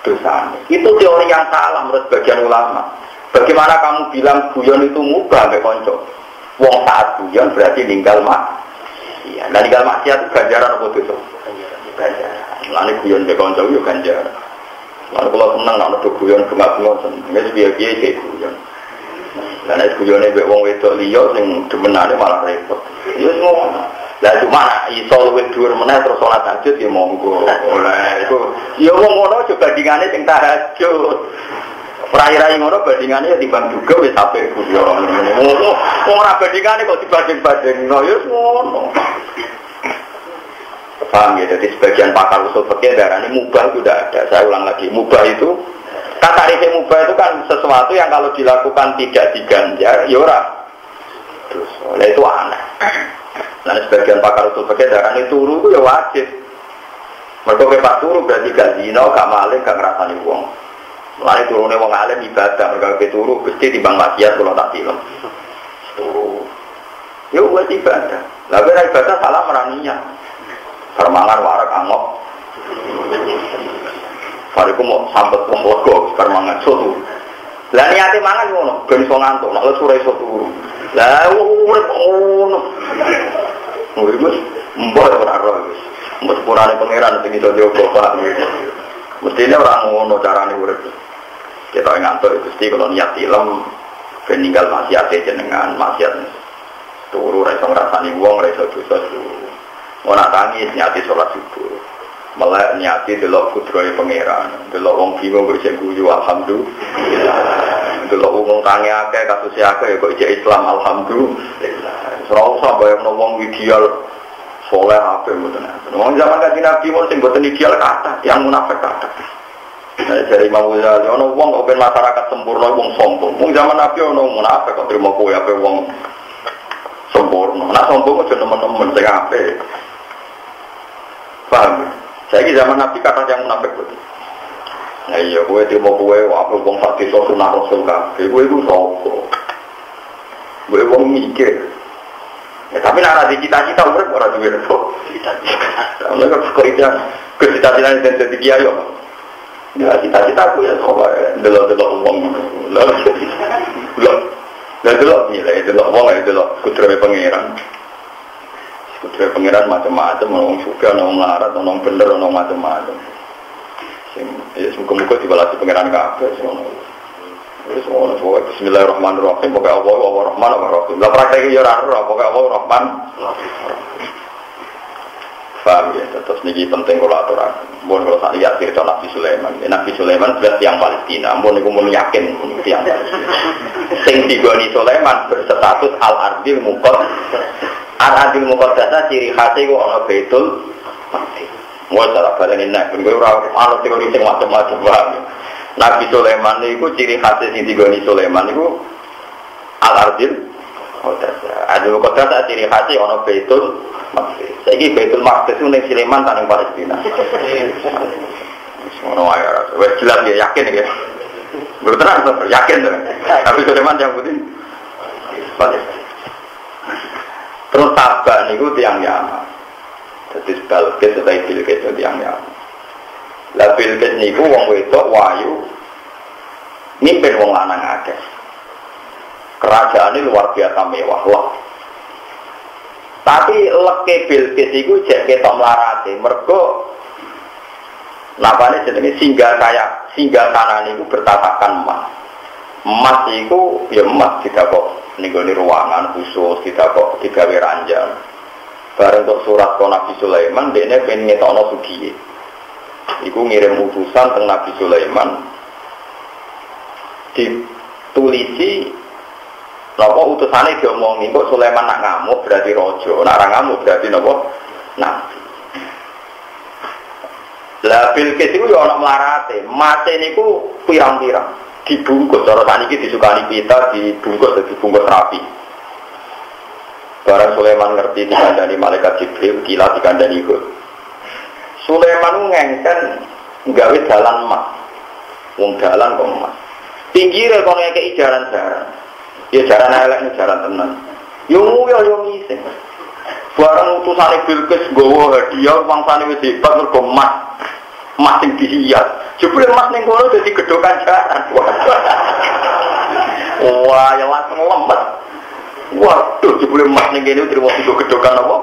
dosa. Itu teori yang salah menurut bagian ulama. Bagaimana kamu bilang guyon itu mubah sampai konco? Wong saat guyon berarti ninggal mak. Iya, dan ninggal maksiat itu ganjaran apa dosa? Ganjaran. Lalu guyon sampai konco itu ganjaran. Lalu kalau senang nuduh guyon bunga bunga seneng, ini biar biar kayak guyon. Dan itu guyone mbek wong wedok liya sing demenane malah repot. Ya semua. Lah cuma iso luwih dhuwur meneh terus salat tahajud ya monggo. Lah iku ya wong ngono aja bandingane sing tahajud. Rai-rai ngono bandingane ya timbang juga wis sampe kudu. Ngono ora bandingane kok dibanding-bandingno ya ngono. Paham ya, jadi sebagian pakar usul fikih darah ini mubah itu tidak ada. Saya ulang lagi, mubah itu kata rifik mubah itu kan sesuatu yang kalau dilakukan tidak diganjar, ya ora. Terus, oleh itu aneh. Nah, sebagian pakar usul fikih darah ini turu itu ya wajib. Mereka kepak turu berarti gak zina, gak maling, gak ngerasani uang. Mulai turunnya wong alim ibadah, mereka ke turu, pasti timbang maksiat kalau tak film. Turu. Ya buat ibadah. Lalu ibadah salah meraninya. Permangan warak angok. Bariku mau sambet wong lego permangan soto. Lah niate mangan ngono, ben iso ngantuk, nek sore iso turu. Lah urip ngono. Urip wis mbok ora ora wis. Mbok purane pangeran sing iso jogo paham. Mestine ora ngono carane urip. Kita ngantuk Gusti kalau niat film ben ninggal maksiat jenengan, maksiat turu ra iso ngrasani wong, ra iso dosa turu. Nak tangis nyati sholat subuh. Malah nyati delok kudroy pangeran. Delok wong kok isih guyu alhamdulillah. Delok wong tangi akeh kasus akeh kok isih Islam alhamdulillah. Usah bayangno wong ideal soleh apa mboten. Wong zaman kanjeng Nabi sing mboten ideal kata, yang munafik kata. Nah, dari Imam Ghazali, ono wong kok masyarakat sempurna wong sombong. Wong zaman Nabi ono munafik kok terima kowe apa wong sempurna. Nah sombong aja nemen-nemen sing apik. Paham? Saya ini zaman Nabi kata yang munafik betul. Nah iya, gue terima gue, apa bang fakir so sunah rasul kafe, gue itu sopo. Gue mikir. Ya, tapi nara di cita-cita urip ora duwe repo. Cita-cita. Mereka kok itu ke cita-cita jadi kiai yo. Ya cita-cita aku ya sopo delok-delok wong. Delok. Delok nilai delok wong ya delok kudrane pangeran. Kudrane pangeran macam-macam, orang suka, orang melarat, orang bener, orang macam-macam. Ya semoga-moga dibalasi pangeran kabeh semua. Wis ngono bismillahirrahmanirrahim pokoke Allah Allah Rahman Allah Rahim. Lah praktek yo ora ora pokoke Allah Rahman. Paham ya, terus niki penting kalau aturan. Mohon kalau saya lihat cerita Nabi Sulaiman. Ya, Nabi Sulaiman sudah tiang Palestina. Mohon niku mun yakin tiang Palestina. Sing digoni Sulaiman berstatus al ardil mukot. Al ardil mukot dasa ciri khasnya ku ana Baitul Maqdis. Mau salah balen ini, ben gue ora ana teori sing macam-macam ya. Nabi Sulaiman niku ciri khasnya sing digoni Sulaiman niku al ardil Adil Qadar ciri khasnya ana Baitul Maqdis. Saiki Baitul Maqdis itu ning Sulaiman ta ning Palestina. Ngono ae ora. Jelas ya yakin ya. Bertenan tuh, yakin. Tapi Sulaiman yang putih. Palestina. Terus tabak niku tiang Yaman. Jadi Balkis setelah Bilkis itu tiang Yaman. Lah Bilkis niku wong wedok wayu mimpin wong lanang akeh. Kerajaan ini luar biasa mewah loh. Tapi leke Bilkis itu jek ketok melarate. Mergo Napane jenenge singgah kaya singgah sana niku bertatakan emas. Emas itu ya emas tidak kok ninggoni ruangan khusus tidak kok digawe ranjang. Bareng untuk surat ke Nabi Sulaiman, dia pengen ngetokno sugiye. Iku ngirim utusan ke Nabi Sulaiman ditulisi Napa utusane diomongi kok Sulaiman nak ngamuk berarti rojo, nak ngamuk berarti napa? Nabi. Lah Bilqis iku ya ana mlarate, mate niku pirang-pirang. Dibungkus cara saniki disukani pita dibungkus dibungkus rapi. Barang Sulaiman ngerti dikandani malaikat Jibril, kila dikandani ikut. Sulaiman ngengken nggawe dalan emas. Wong dalan kok emas. Pinggire kono ngekeki jaran-jaran. Ya jaran elek nih jaran tenan. Yo yo yo ngising. Barang utusane Bilqis nggawa hadiah mangsane wis hebat mergo emas. Emas sing dihias. Jebule emas ning kono dadi gedhokan jaran. Wah, ya langsung lemet. Waduh, jebule emas ning kene terima tiga gedhokan apa?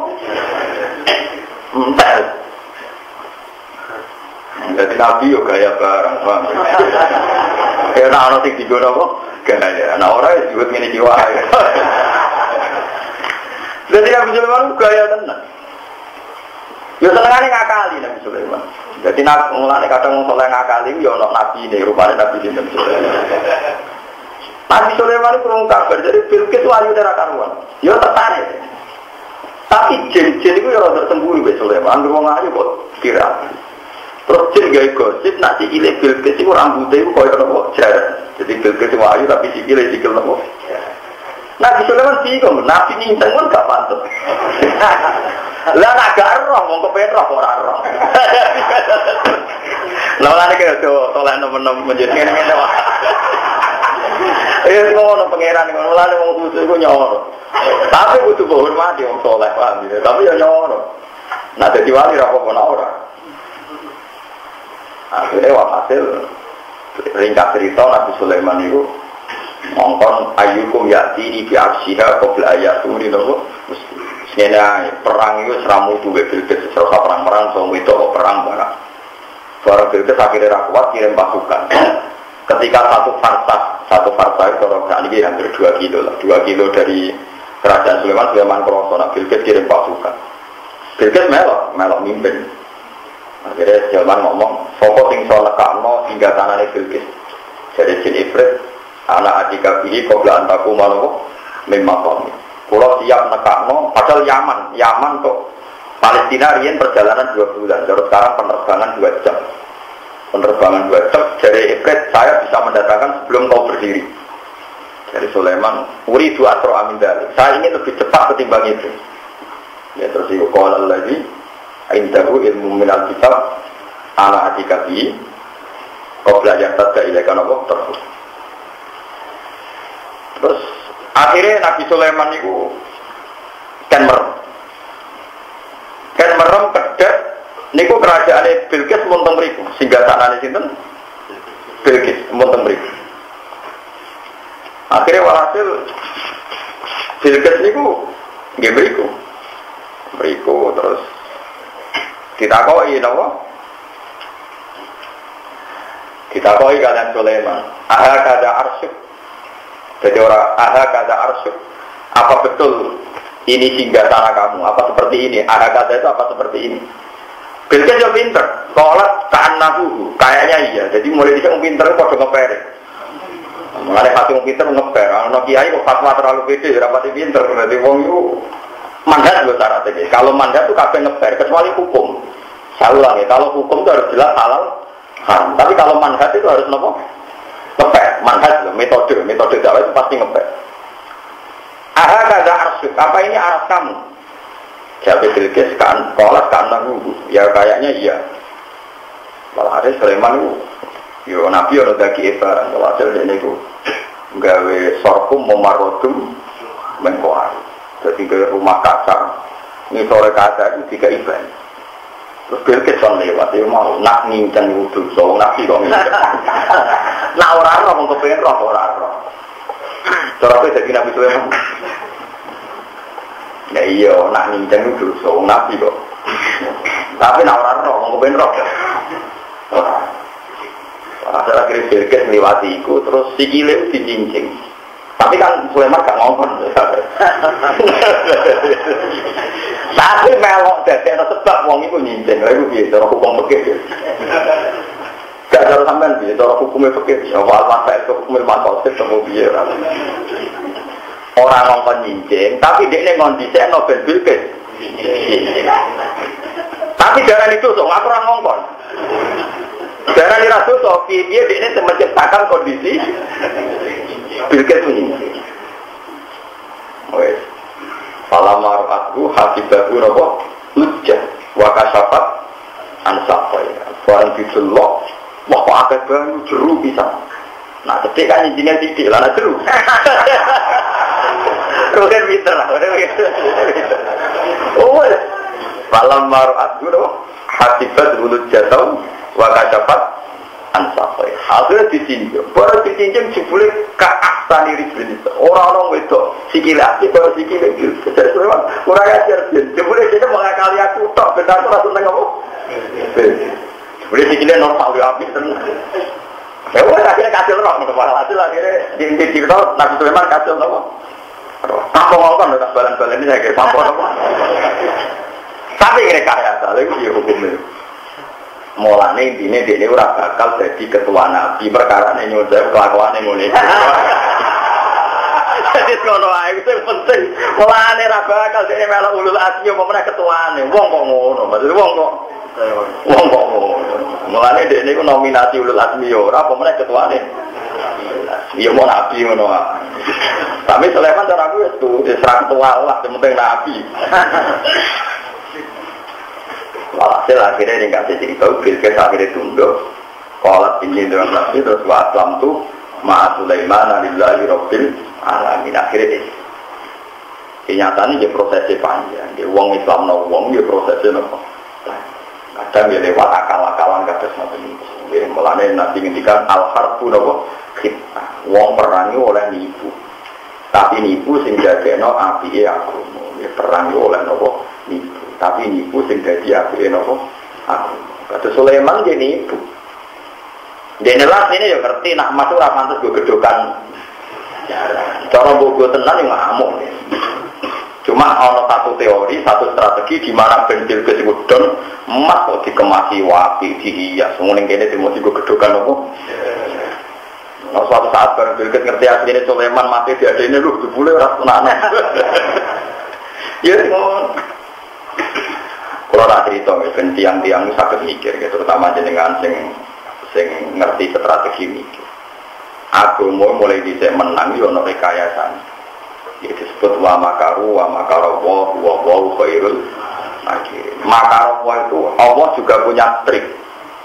Entel. Jadi Nabi yo gaya barang, paham? Ya ora ana sing digono apa? gaya. Nah orang yang disebut ini jiwa. Jadi Nabi Sulaiman gaya tenan. Ya senengane ngakali Nabi Sulaiman. Jadi nak mulane kadang soleh ngakali ya ono nabi ini rupane Nabi sinten. Nabi Sulaiman kurang kabar, jadi Bilqis wahyu dari karuan. Ya tertarik. Tapi jin-jin itu ya rada sembunyi Nabi Sulaiman, wong ayu kok kira. Terus jin gaya gosip, nak si ilih Bilqis itu rambutnya itu kaya nopo jarang. Jadi Bilqis wahyu tapi si ilih sikil nopo. Nabi Sulaiman bingung, Nabi nyincang pun gak pantas. Lah nak gak roh, mau kepengen roh ora roh. Lah lan iki soleh nemen-nemen menjadi ngene-ngene wae. Eh ngono pangeran ngono lan wong khusus iku nyoro. Tapi butuh hormati wong soleh paham ya. Tapi ya nyoro. Nah dadi wali ra apa ora. Akhirnya hasil ringkas cerita Nabi Sulaiman itu Mongkon ayukum yakti di biaksiha qabla ayatuni nopo Sehingga perang itu seramu tuh Bilqis perang-perang so itu perang barang Barang Bilqis akhirnya rakuat kirim pasukan. Ketika satu farsa Satu farsa itu orang ini hampir dua kilo lah. Dua kilo dari kerajaan Sulaiman Sulaiman Kroso Nah kirim pasukan. Bilqis melok, melok mimpin. Akhirnya Sulaiman ngomong Sopo sing so lekakno hingga tanahnya Bilqis? Jadi Jin Ifrit anak adika bihi kobra antaku manowo memang kami pulau siap nekakno padahal Yaman. Yaman tuh Palestina rian perjalanan dua bulan. Terus sekarang penerbangan dua jam. Penerbangan dua jam dari Ifrit saya bisa mendatangkan sebelum kau berdiri. Dari Sulaiman uri dua atro amin dari saya ingin lebih cepat ketimbang itu. Ya terus itu kalau lagi indahu ilmu minal kitab anak adika bihi kau belajar tanda ilakan apa terus. Terus akhirnya Nabi Sulaiman itu kan merem. Kan merem kedet niku kerajaan Bilqis munteng mriku sehingga tanane sinten Bilqis munteng mriku. Akhirnya walhasil Bilqis niku nggih mriku. Mriku terus ditakoi napa? Ditakoi kalian Sulaiman. Aha kada arsyuk jadi orang aha kata arsyuk. Apa betul ini singgah sana kamu? Apa seperti ini? Aha kata itu apa seperti ini? Bilkis jauh pinter. Kolat nahu Kayaknya iya. Jadi mulai di sini pinter kok ngeper. Hati yang pinter ngeper. Kalau kiai kok fatwa terlalu pede, rapati pinter. Berarti wong itu mandat loh syaratnya. Kalau mandat itu kabeh ngeper kecuali hukum. Saya ulang ya, kalau hukum itu harus jelas halal. Tapi kalau mandat itu harus nopo ngepek manhaj metode metode dakwah itu pasti ngepek. Aha kata arsuk apa ini aras kamu? Jawab Bilqis kan kolat kan nunggu ya kayaknya iya. Malah ada Sulaiman itu. Yo nabi orang daki eva kalau hasil ini ku gawe sorkum memarotum mengkoar jadi ke rumah kasar. Ini sore kasar itu tiga ibadah Terus Bilqis kan lewat, ya mau nak ngincang wudhu, so nabi kok ngincang. Nak orang-orang mau kepengen roh, orang-orang. Cara itu jadi Nabi Sulaiman. Ya iya, nak ngincang wudhu, so nabi kok. Tapi nak orang-orang mau kepengen roh. Ada akhirnya Bilqis melewati itu, terus sikile. Tapi kan Sulaiman gak ngomong. Tapi melok dadi ana sebab wong iku nyincin, lha iku piye cara hukum fikih. Gak cara sampean piye cara hukumnya fikih. Ya wal masa itu hukum makosid temu piye ora. Ora ngomong nyincin, tapi Bilqis. Tapi darah itu sok aku ora ngomong. Darah ini rasul piye dekne menciptakan kondisi Bilqis ini. Wes. Falamar aku hasibahu nopo lujah wa kasafat ansapai. Barang didelok, wah kok akeh banyu jeru bisa. Nah, ketik kan izinnya titik lah, nah jeru. Rugen bisa lah, udah Oh, falamar aku nopo hasibat lujah wa kasafat ansafai. Akhirnya dicinjung. Baru dicinjung jebule ke ahsani rizkin. Orang-orang itu sikile asli baru sikile gitu. Jadi memang kurang ajar dia. Jebule dia mengakali aku tak benar aku langsung nengok. Jebule sikile normal ya api tenang. Ya wes akhirnya kasil roh, untuk hasil akhirnya di di di Nabi Sulaiman kasil apa? Tampung ngomong loh, balan-balan ini saya kira tampung apa? Tapi ini kaya salah itu ya hukumnya. Mulane intine dene ora bakal jadi ketua nabi perkara ne nyuwun kelakuane ngene. Jadi ngono ae itu penting. Mulane ora bakal dene melok ulul asmi apa meneh ketuane. Wong kok ngono, maksud wong kok wong kok ngono. Mulane dene iku nominasi ulul asmi ora apa meneh ketuane. Iya mau nabi ngono Tapi Sulaiman cara aku itu serang ketua lah, yang penting nabi. Walhasil akhirnya ini kasih cerita, Bilqis akhirnya tunduk. Kalau ini dengan nabi terus wa aslam tuh ma'a Sulaiman alillahi rabbil alamin akhirnya deh. Kenyataannya dia prosesnya panjang, dia uang Islam no uang dia prosesnya no. Kadang dia lewat akal-akalan kata semacam itu. Dia mulanya nanti ngendikan al harbu no khidmah. Uang perangi oleh nipu. Tapi nipu sing no api aku. Dia perangi oleh no nipu tapi nipu sing dadi apike napa aku. Kata Sulaiman dia nipu dia nelas ini ya ngerti. Nak masuk ora pantes gue gedokan. Cara bogo tenan yang ngamuk cuma ono satu teori satu strategi di mana bentil ke don emas kok dikemasi wapi dihias. Semuanya kene dimesti gue gedokan apa Nah, suatu saat bareng Bilkis ngerti aslinya Sulaiman mati di ada ini lu dibule orang anak Ya, kalau tak cerita, ben tiang-tiang sakit mikir, gitu, terutama dengan sing sing ngerti strategi mikir. Aku mau mulai bisa menang, yo no rekayasan. Itu disebut wa makaru, wa makarowo, wa wa khairul. Makarowo itu Allah juga punya trik.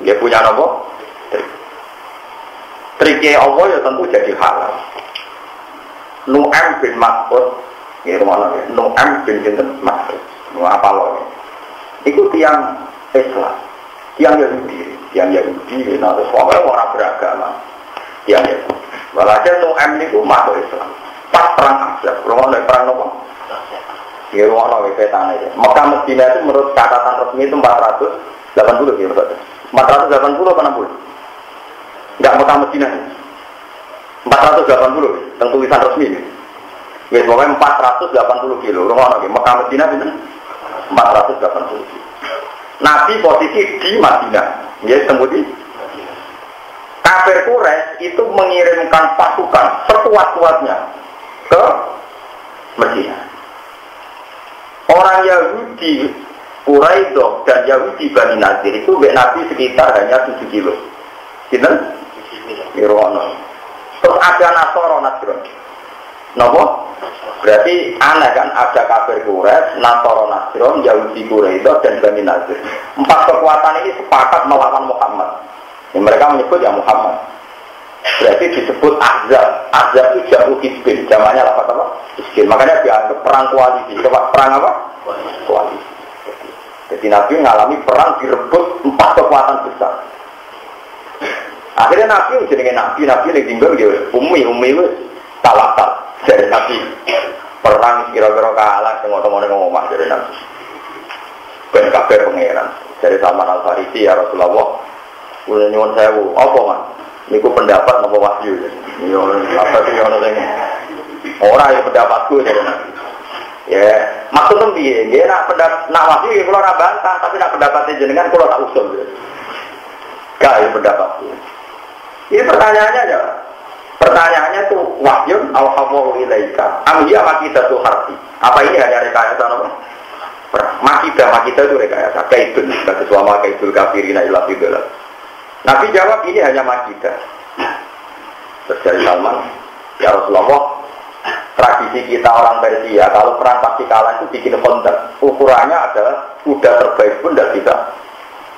Dia punya apa? Trik. Triknya Allah ya tentu jadi halal. Nu'am bin Mas'ud, ini rumah Nu'am bin Mas'ud. Apa loh? Itu tiang Islam, tiang Yahudi, tiang Yahudi, nah terus orang beragama, tiang Yahudi. Walhasil tuh M itu masuk Islam. Pas perang Ahzab, kalau ada perang apa? Ya, ruang nawi petane ya. Mekah Medina itu menurut catatan resmi itu 480 ya, Pak. 480 apa 60? Enggak Mekah Medina. 480 tentu tulisan resmi. Ya, pokoknya 480 kilo. Rumah nabi Mekah Medina itu 480 Nabi posisi di Madinah ya kemudian kafir Quraisy itu mengirimkan pasukan sekuat-kuatnya ke Medina orang Yahudi Quraido dan Yahudi Bani Nadir itu Nabi sekitar hanya 7 kilo Gitu? Irono. Terus ada Nasoro Nasron. Nopo? Berarti aneh kan ada kafir Quraisy, Nasoro Nasron, Yahudi Quraisy dan Bani Nazir. Empat kekuatan ini sepakat melawan Muhammad. Ya, mereka menyebut ya Muhammad. Berarti disebut Ahzab. Ahzab itu jauh hizbin. Jamannya apa apa? Hizbin. Makanya dianggap perang koalisi. Coba perang apa? Koalisi. Jadi Nabi mengalami perang direbut empat kekuatan besar. Akhirnya Nabi jadi Nabi, Nabi yang tinggal dia umi, umi itu tawakal dari Nabi perang kira-kira kalah semua teman yang ngomong dari Nabi ben kabeh pangeran. Dari Salman Al Farisi ya Rasulullah udah nyuwun sewu. Apa man niku pendapat apa wahyu yo apa sih ono sing ora ya pendapatku dari Nabi ya maksudnya piye? Nggih nak pendapat nak wahyu ya kula bantah tapi nak pendapatnya jenengan kula tak usul gak ya pendapatku. Ini pertanyaannya ya Pertanyaannya tuh wahyun al hawahu ilaika. Amhiya makita tuh harti. Apa ini hanya rekayasa apa? Makita, makita itu rekayasa. Kaidun, kata suama kaidul kafirina ilah fidolah. Nabi jawab ini hanya makita. Terus dari Salman, ya Rasulullah, tradisi kita orang Persia, kalau perang pasti kalah itu bikin kontak. Ukurannya adalah kuda terbaik pun tidak bisa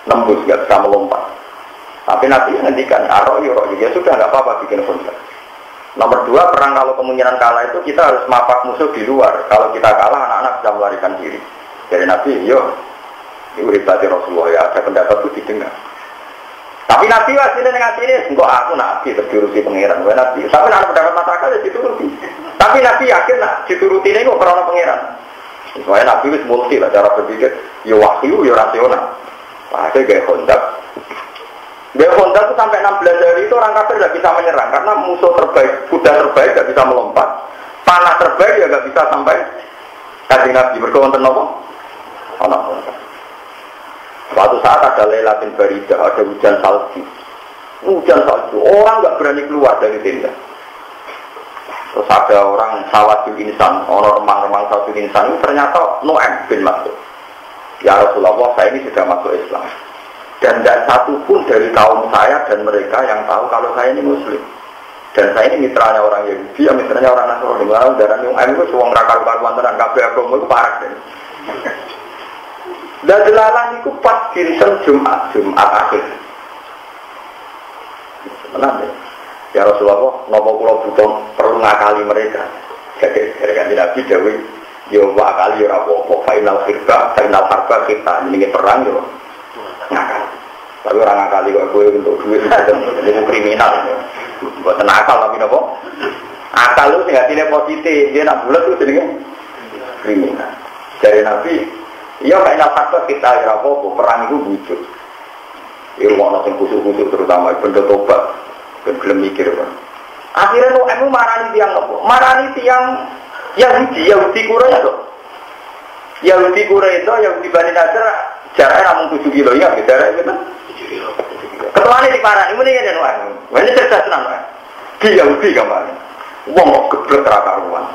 nembus, tidak bisa melompat. Tapi Nabi ngendikan, arok yurok ya sudah nggak apa-apa bikin kontak. Nomor dua, perang kalau kemungkinan kalah itu kita harus mapak musuh di luar. Kalau kita kalah, anak-anak bisa melarikan diri. Jadi Nabi, yo, itu hebatnya Rasulullah ya, ada pendapat itu didengar. Tapi Nabi hasilnya dengan sini, enggak aku Nabi terjurusi pengiran, gue Nabi. Tapi nak pendapat masyarakat ya dituruti. Tapi Nabi yakin nak dituruti ini kok karena pengiran. Soalnya Nabi itu multi lah cara berpikir, yo wahyu, yo rasional. Wah, itu kontak. Dia Honda itu sampai 16 hari itu orang kafir tidak bisa menyerang karena musuh terbaik, kuda terbaik tidak bisa melompat, panah terbaik ya nggak bisa sampai kasih nabi berkawan apa? Anak Suatu saat ada Laila bin Baridah, ada hujan salju. Hujan salju, orang nggak berani keluar dari tenda. Terus ada orang sawat insan, orang remang-remang sawat insan, ternyata Nu'aim bin Mas'ud. Ya Rasulullah, saya ini sudah masuk Islam. Dan tidak satu pun dari kaum saya dan mereka yang tahu kalau saya ini Muslim. Dan saya ini mitranya orang Yahudi, ya mitranya orang Nasrani. Malah darah Nu'aim itu suang rakal karuan tenang kabeh agama itu parah. Dan delalah itu pas dinten Jumat, Jumat akhir. Menang ya. Ya Rasulullah, nopo pulau butuh perlu ngakali mereka. Jadi dari kan Nabi Dewi, yo ngakali yo rapopo, final firqa, final harga kita, ini perang yo ngakali. Tapi orang ngakali kok gue untuk duit itu kriminal. Buat akal tapi nopo. Akal lu tinggal tidak positif, dia nak bulat itu jadi kriminal. Dari Nabi, iya final harga kita ya rapopo, perang itu wujud. Ilmu orang yang kusuk-kusuk terutama benda tobat dan belum mikir kan. Akhirnya nu emu marani tiang apa? Marani tiang Yahudi, Yahudi Quraisy itu. Yahudi Quraisy itu Yahudi Bani Nasr jaraknya namun tujuh kilo ya, jarak itu. Ketua ini diparani, ini kan nu emu. Ini cerdas tenang kan. Di Yahudi kemarin. Wong kok geblek karuan.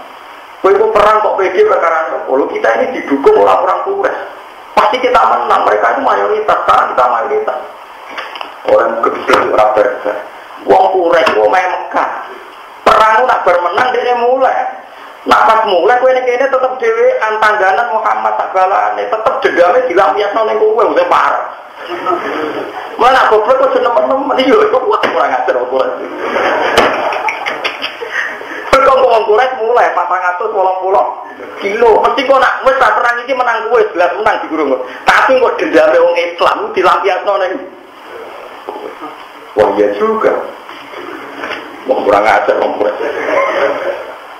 Kau itu perang kok PG perkara Kalau kita ini didukung oleh orang Quraisy. Pasti kita menang. Mereka itu mayoritas, sekarang kita mayoritas. Orang gede, orang bersa. Wong kurek, wong main Mekah. Perang nak bermenang dia mulai. Nak pas mulai kue ini tetap dewe antangganan Muhammad ini tetap dendamnya dilampiasno ning kowe udah parah. Mana goblok kok seneng temen iya kok kuat kurang ajar ukuran. Kok ngomong kurang mulai pulau kilo. Mesti kok nak wis perang ini menang kowe jelas menang di gurung. Tapi kok dendamnya wong Islam dilampiasno ning Wah iya juga. Wong kurang ajar wong kurang.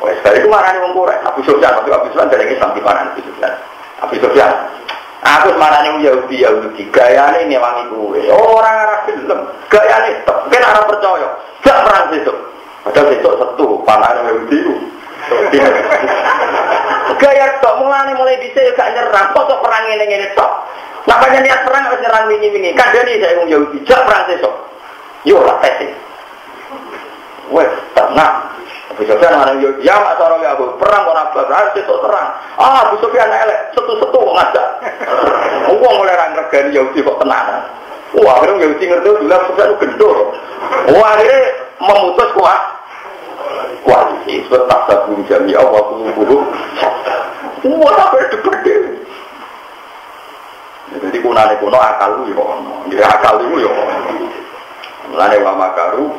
Wah, sekali itu marah wong kurang. Abu Sufyan, tapi Abu Sufyan dari Islam di mana Abu Sufyan? Abu Sufyan. Aku marah nih Yahudi Yahudi. Gaya ini wangi gue. Oh, orang arah film. Gaya ini, kan arah percaya. Gak perang situ. Padahal situ satu panah Yahudi itu. Gaya tok mulai mulai bisa gak nyerang. Kok perang ini ini tok. Makanya niat perang harus nyerang. Kan dari saya ngomong Yahudi. Gak perang situ. Yo lah tes Wes, tenang. Abu Sufyan mana yo ya mak cara ya Abu perang ora harus itu terang. Ah Abu Sufyan elek setu-setu ngajak. Wong mulai ra ngregani Yahudi kok tenanan. Wah, akhirnya Yahudi ngerti dulu Sufyan gendor. Wah, akhirnya memutus kuat. Koalisi, sebab tak sabun jami Allah kulubuhu. Wah, tak gede Jadi kunane kuno akal yo Ya akal lu yo Mulane wa makaru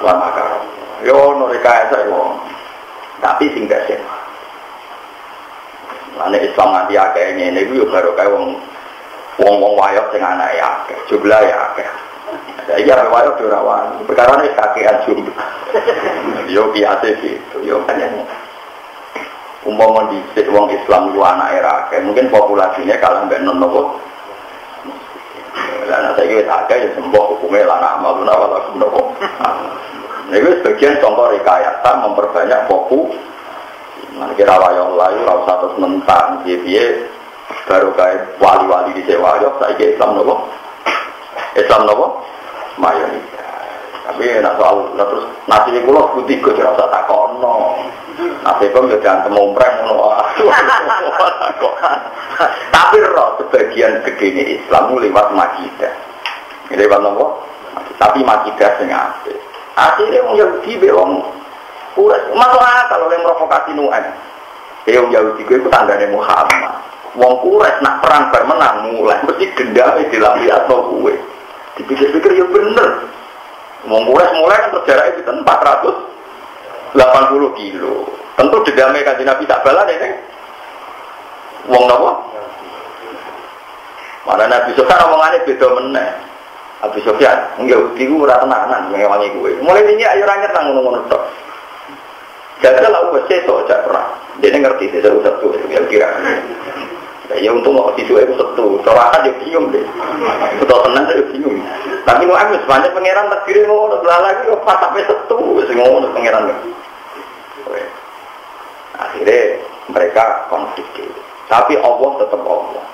wa makaru. Yo ono rekayasa yo. Tapi sing gak sih. Mulane Islam nanti akeh ngene iku yo baru kae wong wong-wong wayok sing anake akeh, jumlah ya akeh. Saya kira wayok ora wani. Perkara ini kakean jumlah. Yo biasa gitu, yo kan umpama di wong Islam lu anak era mungkin populasinya kalau mbak non nopo dan saya kira ada ya sembuh hukumnya lana amaluna wala kumnopo. Ini sebagian contoh rekayasa memperbanyak fokus. Nanti kira wayang layu, rau satu mentang, dia baru kayak wali-wali di sewa saya kira Islam nopo. Islam nopo, mayoritas. Tapi nak soal nah, terus nasi ini kulo putih gue tidak usah takono. Nasi pun jangan temompreng ngono. Tapi roh sebagian begini Islam lewat makidah. Lewat nopo? Tapi makidah sing. Akhirnya wong Yahudi be wong masuk akal oleh provokasi nuan. Eh wong Yahudi gue itu tandanya Muhammad. Wong Quraisy nak perang bermenang mulai mesti dendam di lampiat no gue. Dipikir-pikir ya bener. Mulai mulai kan berjarak itu 480 kilo. Tentu didamai kan Nabi tak balas ini. Wong nopo? Mana Nabi Sofyan omongannya beda meneh. Nabi Sofyan, enggak, iku ora tenanan ngewangi gue. Mulai ini ayo ra nyerang ngono-ngono tok. Jadi lah wes sesuk aja perang. Dia ngerti sesuk satu ya kira. Ya untung mau siswa itu satu. Soalnya dia bingung deh. Betul tenang saya bingung. Tapi nu aku sebanyak pangeran tak kiri ngono, lagi kok pas sampai sing ngono pangeran. Akhirnya mereka konflik. Tapi Allah tetap Allah.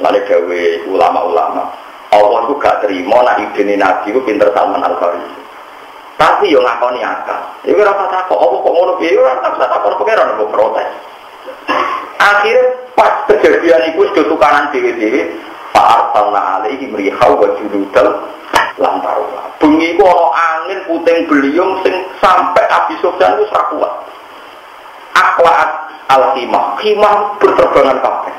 Lalu gawe ulama-ulama. Allah itu gak terima nak ide Nabi itu pinter Salman Al Farisi. Tapi yo ngakoni akal. Iku rasa takut, Allah kok ngono piye? Ora tak takut pangeran kok protes. Akhirnya pas kejadian itu sudah tukaran dewi-dewi, Pak Arsalna alaihi merihau wa junudal lantarulah. Bengi ku ono angin puting beliung sing sampai Abi Sufyan itu serakuat. Aklaat al-himah, himah berterbangan kabeh.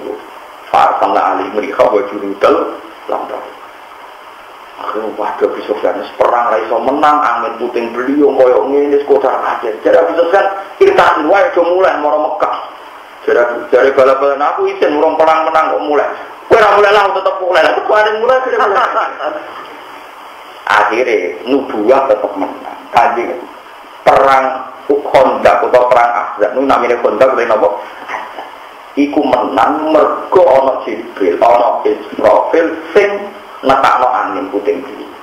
Iku Pak Arsalna alaihi merihau wa junudal lantarulah. Akhirnya waduh Abi Sufyan perang ra iso menang angin puting beliung koyo ngene kota aja. Jadi Abi Sufyan irtasin wae do mulai moro Mekah. Jadi dari bala-bala aku izin urung perang menang kok mulai. Ora mulai lah tetep mulai. Lah kok ada mulai Akhirnya nubuah tetap menang. Kanjeng perang Honda atau perang Ahzab nu namanya Honda boleh nopo iku menang mergo ana Jibril ana Israfil sing netakno angin puting beliung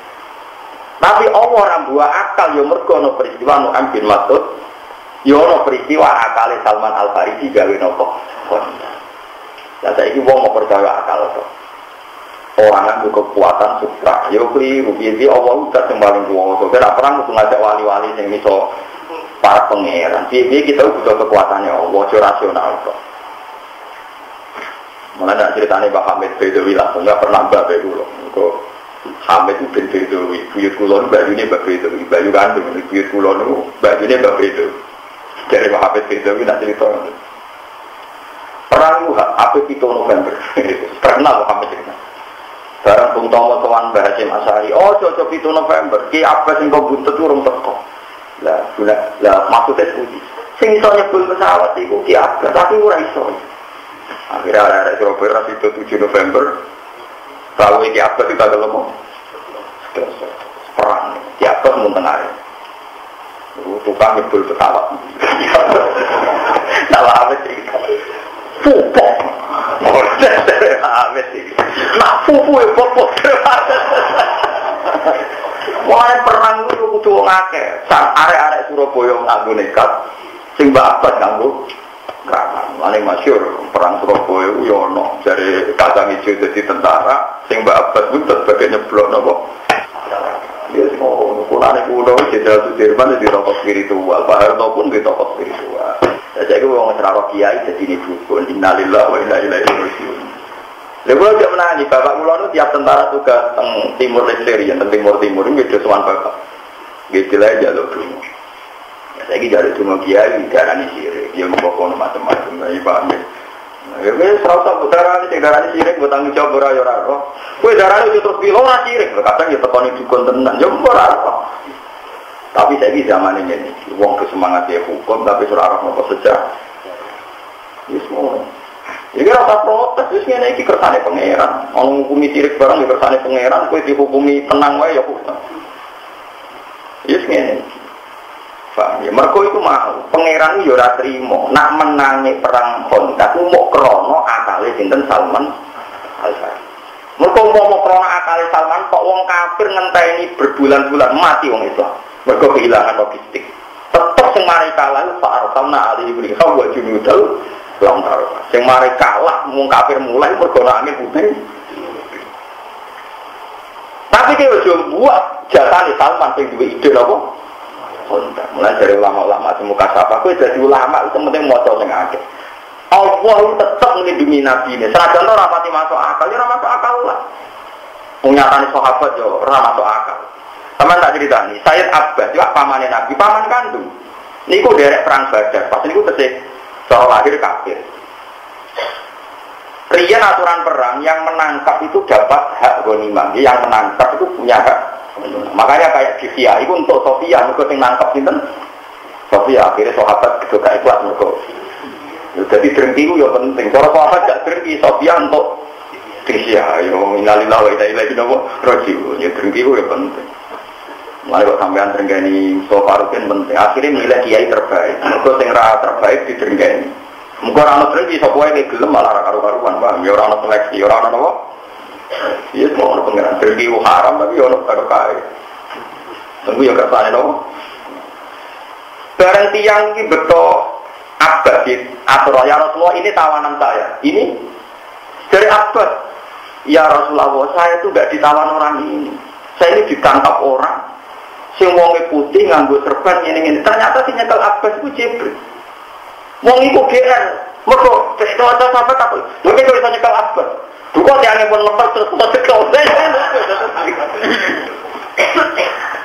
tapi Allah ora buah akal yo mergo ana peristiwa nu bin Mas'ud yo ana peristiwa akale Salman Al Farisi gawe nopo Lah saiki wong mau percaya akal to. Orang yang kekuatan supra, yo keliru. Jadi Allah udah yang paling kuasa. Kira perang itu ngajak wali-wali yang iso para pangeran. Jadi kita butuh kekuatannya Allah, rasional kok. Mana ceritanya Pak Hamid Bedowi langsung nggak pernah mbak Bedowi Kok Hamid bin Bedowi, buyut kulon baju ini mbak Bedowi, baju gandum, buyut kulon baju ini mbak Bedowi. Dari Pak Hamid Bedowi nak cerita Perang itu apa itu November, terkenal Pak Hamid cerita. Barang Bung Tomo kawan Mbah Hasim Asari, oh cocok itu November, ki apa sing kau buntut urung teko. Lah, lah maksudnya seperti Sing pesawat itu ki apa, tapi ora iso. Akhirnya ada Surabaya itu 7 November, tahu iki apa kita kalau perang, ki apa mau tengah tukang nyebul pesawat. Salah. Amit iki. Nak pupu ya popok. Mulai perang itu kudu wong akeh. Sak arek-arek Surabaya nganggo nekat, sing babat nganggo keramat. Mulai masyur perang Surabaya yo ono dari kacang hijau jadi tentara, sing babat buntut bagai nyeblok nopo. Ya semua kulane kuno Jenderal Sudirman di tokoh spiritual, Pak Harto pun di tokoh spiritual. Saya itu orang cerah kiai jadi dukun. Innalillah wa inna ilaihi rajiun. Lalu kalau dia menangi, bapak itu tiap tentara tugas teng timur Lesteri, yang teng timur beda suan bapak. Gitu lah jalur dulu. Ya, saya ini jalur dulu kiai, darah ini sirik, dia ngomong macam-macam, ya paham ya. Ya wis ora usah darah sing darah sirik mbok tanggung jawab ora ya ora roh. Kowe darah itu terus pilo ora sirik, kadang ya tekoni dukun tenan, ya ora. Tapi saya di zaman ini, wong kesemangat ya hukum, tapi surah nopo sejak. Ya semua. Jadi rasa protes, terus ini iki kersane pangeran. Orang hukumi sirik barang ya kersane pangeran, kue dihukumi tenang wae ya hukum. Ya semua. Paham ya? Mereka itu mau, pangeran itu ora terima. Nak menangi perang itu mau krono akali sinten Salman Al-Farisi. Mereka mau mau krono akali Salman, kok wong kafir ngenteni berbulan-bulan mati wong Islam. Mereka kehilangan logistik. Tetap sing mari kalah Pak Arsalna Ali ibn Hawa junudal lam. Sing mari kalah wong kafir mulai mergo angin putih. Tapi dia udah buat jatah Salman sing duwe ide apa? Honda. Mulai dari ulama-ulama semuka sapa, aku jadi ulama itu penting mau sing akeh. Allah tetap melindungi Nabi ini. Seragam itu rapati masuk akal, ya masuk akal lah. Menyatakan sahabat ya masuk akal. Sama tak cerita nih, Sayyid Abbas juga pamannya Nabi, paman kandung. Ini kok derek perang Badar, pas ini tesih soal lahir kafir. Rian aturan perang yang menangkap itu dapat hak ghanimah, yang menangkap itu punya hak Makanya kayak Sofia, itu untuk Sofia, mereka yang nangkap ini Sofia, akhirnya sahabat juga gak ikhlas mereka. Jadi drengki itu ya penting. Kalau sahabat gak drengki, Sofia untuk Sofia, ya minalillah wa ilaihi lagi nopo rojiu. Ya drengki itu ya penting. Mulai kok sampean drengkani Sofarukin penting. Akhirnya milih kiai terbaik. Mereka yang terbaik di drengkani. Mungkin orang drengki, sopoe kayak gelem malah karu-karuan, paham? Ya orang seleksi, orang apa? Iya semua orang pengiran. Berarti haram tapi orang baru kaya. Tunggu ya kersane dong. Barang tiang ini betul Abbas atau ya Rasulullah ini tawanan saya. Ini dari Abbas. Ya Rasulullah saya itu gak ditawan orang ini. Saya ini ditangkap orang. Sing wonge putih nganggo serban ini ini. Ternyata si nyekel Abbas itu Jibril. Wong iku GR. Mergo sampai takut. Mungkin kalau bisa nyekel Abbas. Duka tiangnya pun lepas terus nyekel.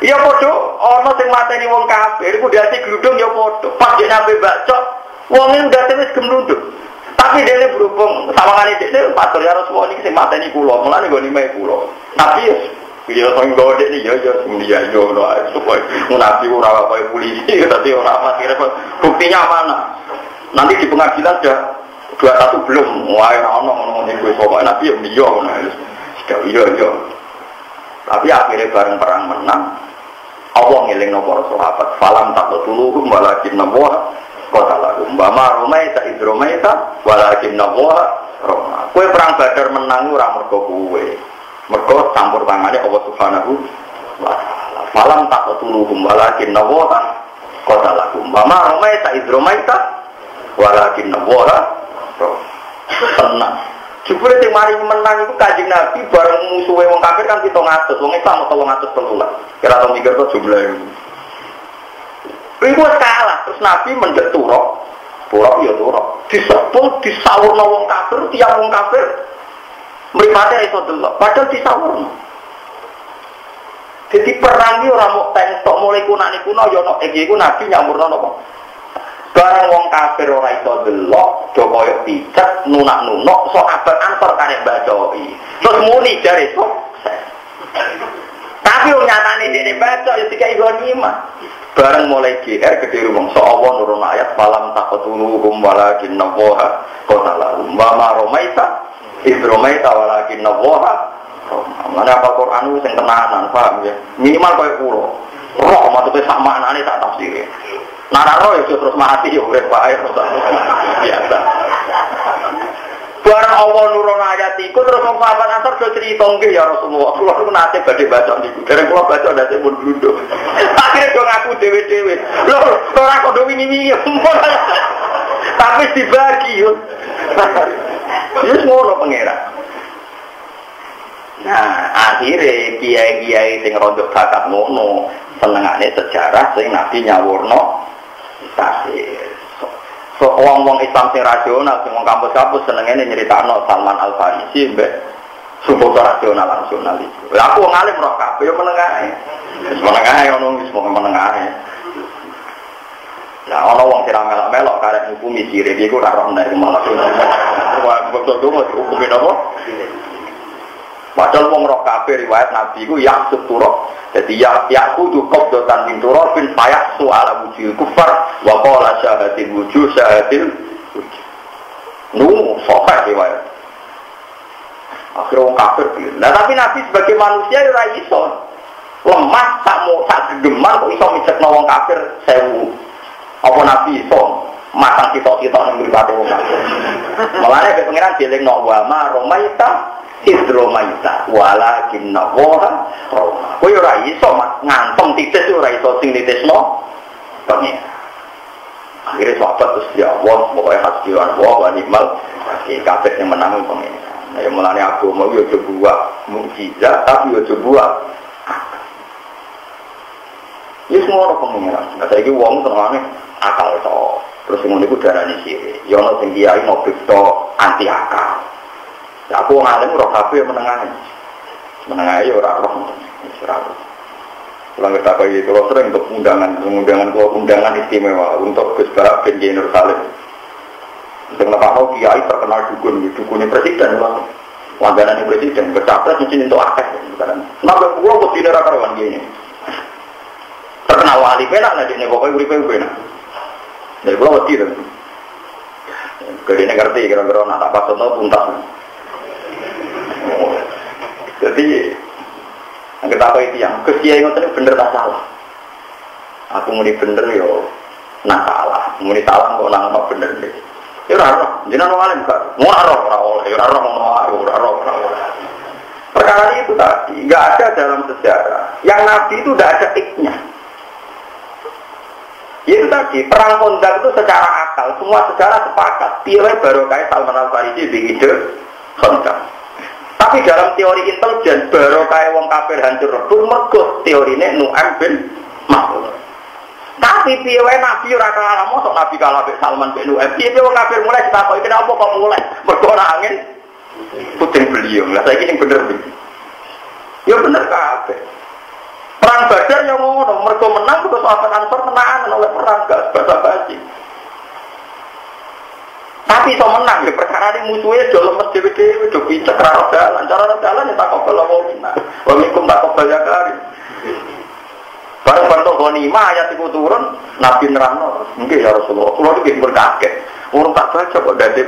Iya podo, ono sing mateni wong kafir, ku dadi gludung ya podo. Pas dia nyampe bacok, wong ini udah wis gemlunduk. Tapi dia ini berhubung sama kali dia pastor ya ini sing mateni kula, mulane nggone mae kula. Tapi ya Iya, sing gawe ini ya ya sing dia yo no supaya munafi ora apa polisi tapi ora mati buktinya mana? Nanti di pengadilan sudah dua satu belum, wah ono ono kowe sok nabi ya iya ngono. Iya iya. Tapi akhirnya bareng perang menang, Allah ngiling nomor sahabat. Falam tak betuluhum walakin nabuah kota lagu. Mbama romaita idromaita walakin nabuah roma. Kue perang badar menang ora mergo kue. Mergo campur tangannya Allah subhanahu wa ta'ala. Falam tak betuluhum walakin nabuah kota lagu. Mbama romaita idromaita walakin nabuah roma. Tenang. Jebule sing mari menang itu kajing Nabi bareng musuhe wong kafir kan kita ngatus, wong Islam atau ngatus telulah. Kira tau mikir jumlah itu. Iku kalah, terus Nabi mendek turok, turok ya turok. Disepul, disawurno wong kafir, tiap wong kafir mripate iso delok, padahal disawurno. Jadi perang iki ora mau tentok mulai kuno kuno ya iki iku Nabi nyamurno napa? Barang wong kafir ora iso delok, do koyo picet, nunak-nunuk, so abad ansor karek bacoi. Terus muni jare sukses. Tapi wong nyatane dene baca ya tiga igonima. Bareng mulai GR gede rumong so Allah nurun ayat falam taqtuluhum walakin nawaha qatalahum wa ma romaita id romaita walakin nawaha Mana apa Quran itu yang tenanan, paham ya? Minimal kayak pulau. Roh maksudnya sama anane tak tafsir. Roh itu terus mati ya urip wae biasa. Barang Allah nurun ayat iku terus wong sahabat ansor do cerita nggih ya Rasulullah. Kula niku nate badhe baca niku. Dereng kula baca nate pun blunduk. Akhire do ngaku dhewe-dhewe. Lho, ora kok do wingi-wingi. Tapi dibagi yo. Wis ngono pangeran. Nah, akhirnya kiai-kiai sing rodok bakat ngono, senengane sejarah sing Nabi nyawurno tasir. So, wong-wong Islam sing rasional, sing wong kampus-kampus senengane nyeritakno Salman Al Farisi mbek sumpah rasional rasional itu. Aku wong alim roh yo meneng ae. Wis meneng ae ono wis meneng ae. Lah ono wong sing melok-melok karek ngukumi sirik iku ora roh nek malah. Wah, betul-betul mau dihukumi apa? Padahal wong roh kafir riwayat Nabi ku yak turok. Jadi ya ya kudu qabdatan min bin payak su ala wujud kufar wa qala syahadil wujud syahadil Nu sahih riwayat. Akhirnya wong kafir bilang. Nah tapi Nabi sebagai manusia ya ora iso. Lemah tak mau tak gegemar kok iso mijekno wong kafir sewu. Apa Nabi iso matang kita-kita ning mripate wong kafir. Mulane ke pangeran dilingno wa ma romaita idromaita walakin nawaha roma kowe ora iso ngantong titis ora iso sing nitisno. Pengen. Akhirnya sahabat terus ya Allah pokoknya hasbi wa Allah wa ni'mal wakil kabeh yang menang pengen. Nah yang mulane agama yo coba mukjizat tapi yo coba ini semua orang pengiran. Nah, saya ini uang senengane akal to. Terus ngono iku darane sire. Ya ono sing kiai mau anti akal. Aku ngalim roh kabeh menengah. Menengah ya ora roh. Roh. Pulang kita pagi kalau sering untuk undangan, undangan kalau undangan istimewa untuk Gus Barak bin Nur Salim. Untuk lepas kiai terkenal dukun, dukunnya presiden lah. Langganan presiden, bercapres mungkin untuk akeh. Kenapa gua mau tidak karuan gini? Terkenal wali penak lah dia pokoknya uripe penak. Jadi gua tidak. Kedene ngerti kira-kira nak pasal tuntas. Jadi kita apa itu yang kesia yang bener tak salah. Aku muni bener yo nak salah, muni salah kok nang apa bener deh. Ya ora roh, jenengan wong alim kan. Mau oleh, ora ora ngono aku ora ora ora. Perkara itu tadi, nggak ada dalam sejarah. Yang Nabi itu tidak ada iknya. Itu tadi, perang kondak itu secara akal, semua secara sepakat. Pilih baru kayak Salman Al Farisi di ide. Tapi dalam teori intelijen, kayak wong kafir hancur rebur, mergo teorinya Nu'am bin Mahmud. Tapi piye nabi ora kalah mosok nabi kalah be Salman bin Nu'am. Piye wong kafir mulai ditakoki kenapa kok mulai? Mergo angin puting beliung. Lah saiki sing bener iki. Ya bener kabeh. Perang Badar yang ngono, mergo menang terus sahabat Ansor tenanan oleh perang gak basa-basi. Tapi so menang ya perkara ini musuhnya do lemes dhewe-dhewe do picek ra dalan. Cara dalan ya takok bala wong minna. Wa minkum takok ya kari. Barang bantu ghanimah ayat itu turun, Nabi nerangno, mungkin ya Rasulullah, kalau itu berkaget, orang tak baca kok dari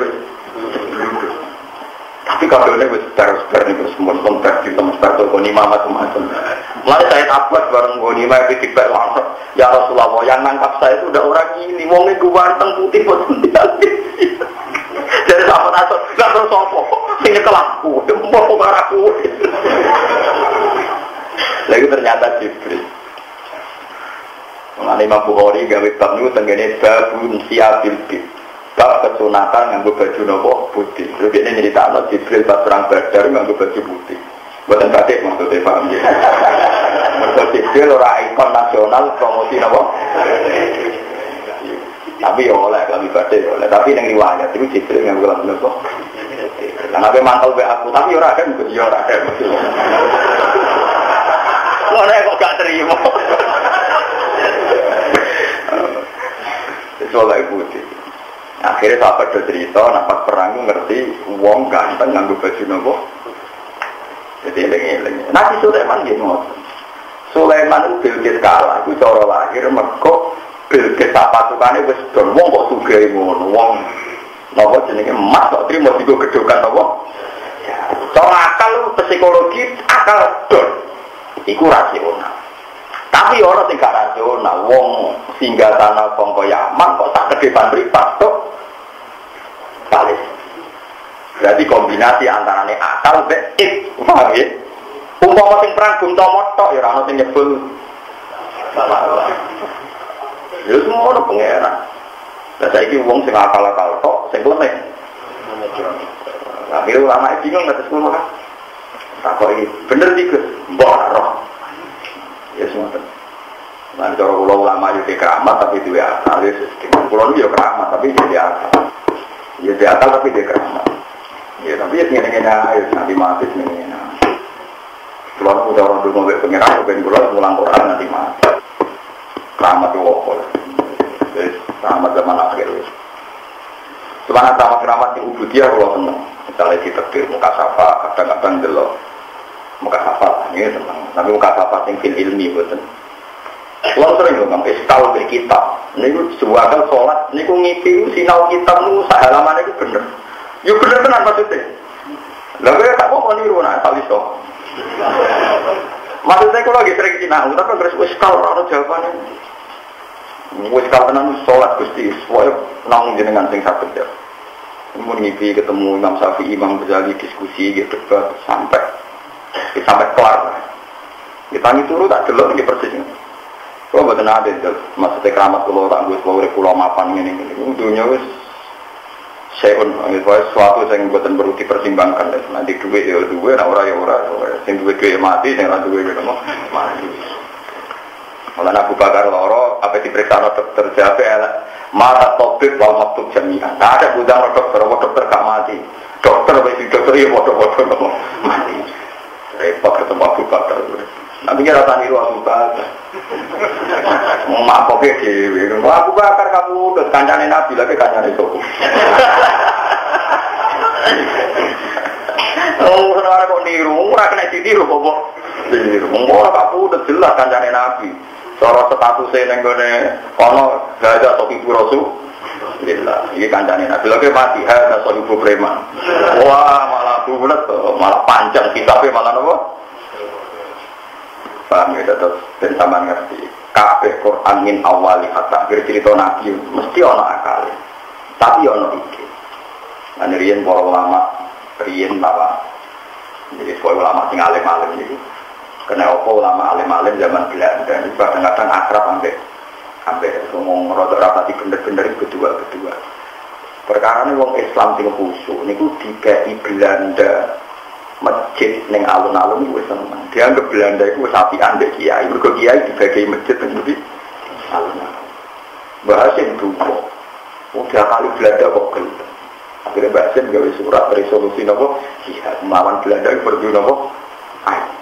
tapi kalau ini wis sebar-sebar nih semua kontak di tempat tuh ghanimah macam-macam. Mulai saya takut bareng ghanimah itu tiba langsung, ya Rasulullah, yang nangkap saya itu udah orang ini, wongnya gue ganteng putih buat Jadi sama nasor, gak terus sopo, ini kelaku, mau kemaraku. Lagi ternyata Jibril. Mengenai Imam Bukhari gawe bab niku tenggene babun siabil bid. Bab kesunatan nganggo baju nopo putih. Terus ini nyeritakno Jibril pas perang Badar nganggo baju putih. Buatan batik maksudnya paham ya. Mergo Jibril ora ikon nasional promosi nopo. Tapi ya oleh kami batik oleh. Tapi yang riwayat itu Jibril nganggo lagu nopo. Lah nabe mantel be aku, tapi ora ada ya ora ada. Ora kok gak terima. soleh putih. Akhirnya sahabat do cerita, nafas perang ngerti uang ganteng nganggo baju nopo. Jadi eling-eling. Nabi Sulaiman dia. Sulaiman itu Bilqis kalah, itu cara lahir mergo Bilqis pasukannya wis don wong kok sugih ngono, wong napa jenenge emas kok trimo digo gedokan napa? Ya, cara akal psikologi akal don. Iku rasional. Tapi orang tidak rasional, wong singgah tanah kongko Yaman kok tak ke depan beripat tuh Palis. Berarti kombinasi antara ini akal be ik, paham ya? Umpama perang bum tok ya ora sing nyebul. Ya semua ono pangeran. Lah saiki wong sing akal-akal tok sing lemah. Akhirnya ulama bingung nggak sekolah kan? Tak kok ini bener nih mbok roh. Ya semua Nanti cara pulau ulama itu keramat tapi itu ya akal. Pulau itu ya keramat tapi dia akal. Ya dia akal tapi dia keramat. Ya tapi ya ini ini ya nanti mati ini ini. Pulau itu orang dulu mau pengiran pengen pulau pulang Quran nanti mati. Keramat itu apa? Keramat zaman akhir. Sebenarnya sama keramat di dia kalau seneng. Misalnya di tekbir muka safa, kadang-kadang delok muka safa, ini seneng. Tapi muka safa yang fil ilmi betul. Kalau sering ngomong iskal be kitab, niku sebuah kali sholat, niku ngipi sinau kitab nu halaman itu bener. Yuk bener bener maksudnya. Lalu ya tak mau niru nak asal iso. Maksudnya kalau lagi sering sinau, tapi terus iskal orang jawabannya. Iskal tenan sholat gusti, sesuai nang jenengan sing sakit ya. Kemudian ngipi ketemu Imam Syafi'i, Imam Ghazali diskusi gitu debat sampai sampai kelar. Kita turu tak delok ini persisnya. Kalau buat ada itu, maksudnya keramat kalau tak gue selalu pulau mapan ini, ini dunia wis seun, itu suatu yang buatan perlu dipertimbangkan. Nanti duit ya duit, nah orang ya orang, sing duit duit mati, sing orang duit gitu mati. Malah Abu Bakar loro, apa diperiksa dokter jabe, mata topik wal maktub jami'an. Tak ada budang dokter, dokter gak mati. Dokter, dokter ya bodoh-bodoh mati. Repot ketemu Abu Bakar. Tapi kira tani niru Abu Bakar. Mak kok dhewe. Abu Bakar kamu udah kancane Nabi lagi kancane sapa. Oh, ora kok niru, ora kena ditiru kok. Niru. Ora kamu udah jelas kancane Nabi. Cara statusnya ning gone kono gak ada topi rasul. Alhamdulillah, ini kancane Nabi lagi mati ada ibu preman. Wah, malah bulat, malah panjang kitabnya malah nopo. Paham ya, tetap dan sama ngerti. Kabeh Quran min awali hatta akhir cerita Nabi mesti ono akal. Tapi ono iki. Nah, riyen para ulama riyen bahwa Jadi sebagai ulama sing alim-alim ini. Kena apa ulama alim-alim zaman Belanda ini kadang-kadang akrab sampai sampai ngomong rotok rapati bener-bener kedua-kedua. Perkara ini wong Islam sing khusyuk niku dikai Belanda masjid neng alun-alun itu seneng. Dianggap Belanda itu sapi anda kiai. Mereka kiai dibagi masjid dan lebih alun-alun. Bahasa yang dulu. Udah kali Belanda kok gelap. Akhirnya bahasa gawe surat resolusi nopo jihad melawan Belanda berdua nopo ayo.